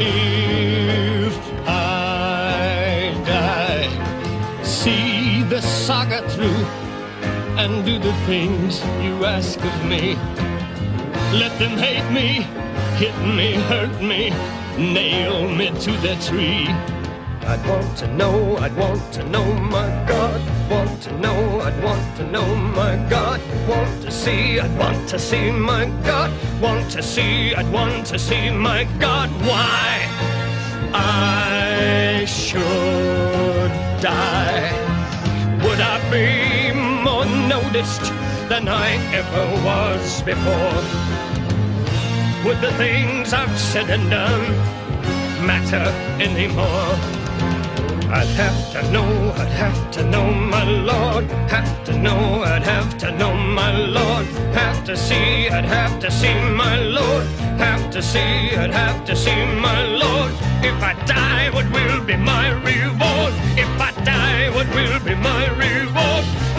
if I die, see the saga through and do the things you ask of me. Let them hate me, hit me, hurt me, nail me to the tree. I'd want to know, I'd want to know, my God. Want to know, I'd want to know, my God. Want to see, I'd want to see, my God. Want to see, I'd want to see, my God. Why I should die? Would I be more noticed than I ever was before? Would the things I've said and done matter anymore? I'd have to know, I'd have to know, my Lord. Have to know, I'd have to know, my Lord. Have to see, I'd have to see, my Lord. Have to see, I'd have to see, my Lord. If I die, what will be my reward? If I die, what will be my reward?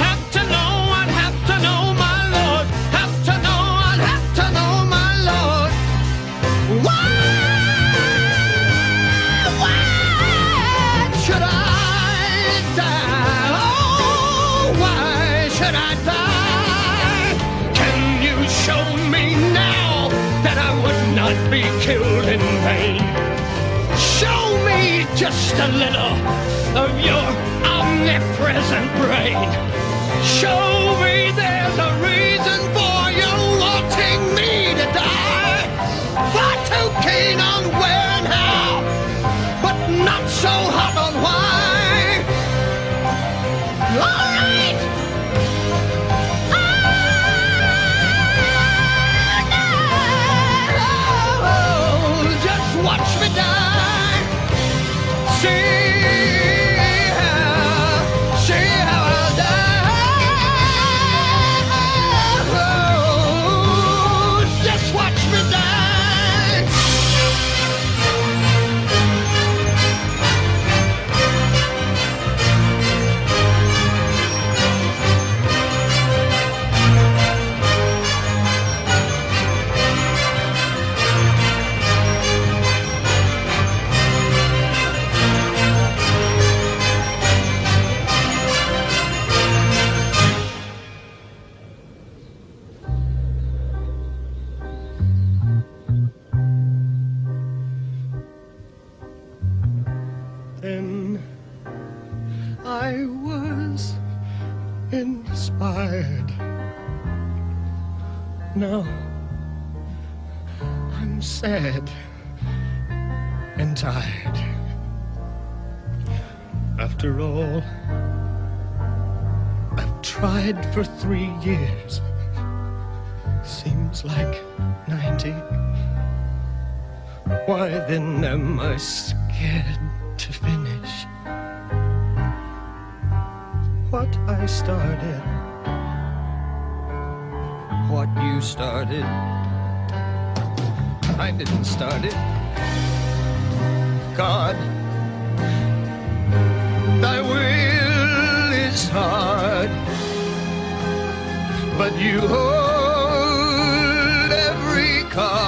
Killed in vain? Show me just a little of your omnipresent brain. Show me there's a reason for you wanting me to die. Far too keen on where and how, but not so hot on why. Like 90. Why then am I scared to finish what I started? What you started? I didn't start it. God, thy will is hard, but you hold America.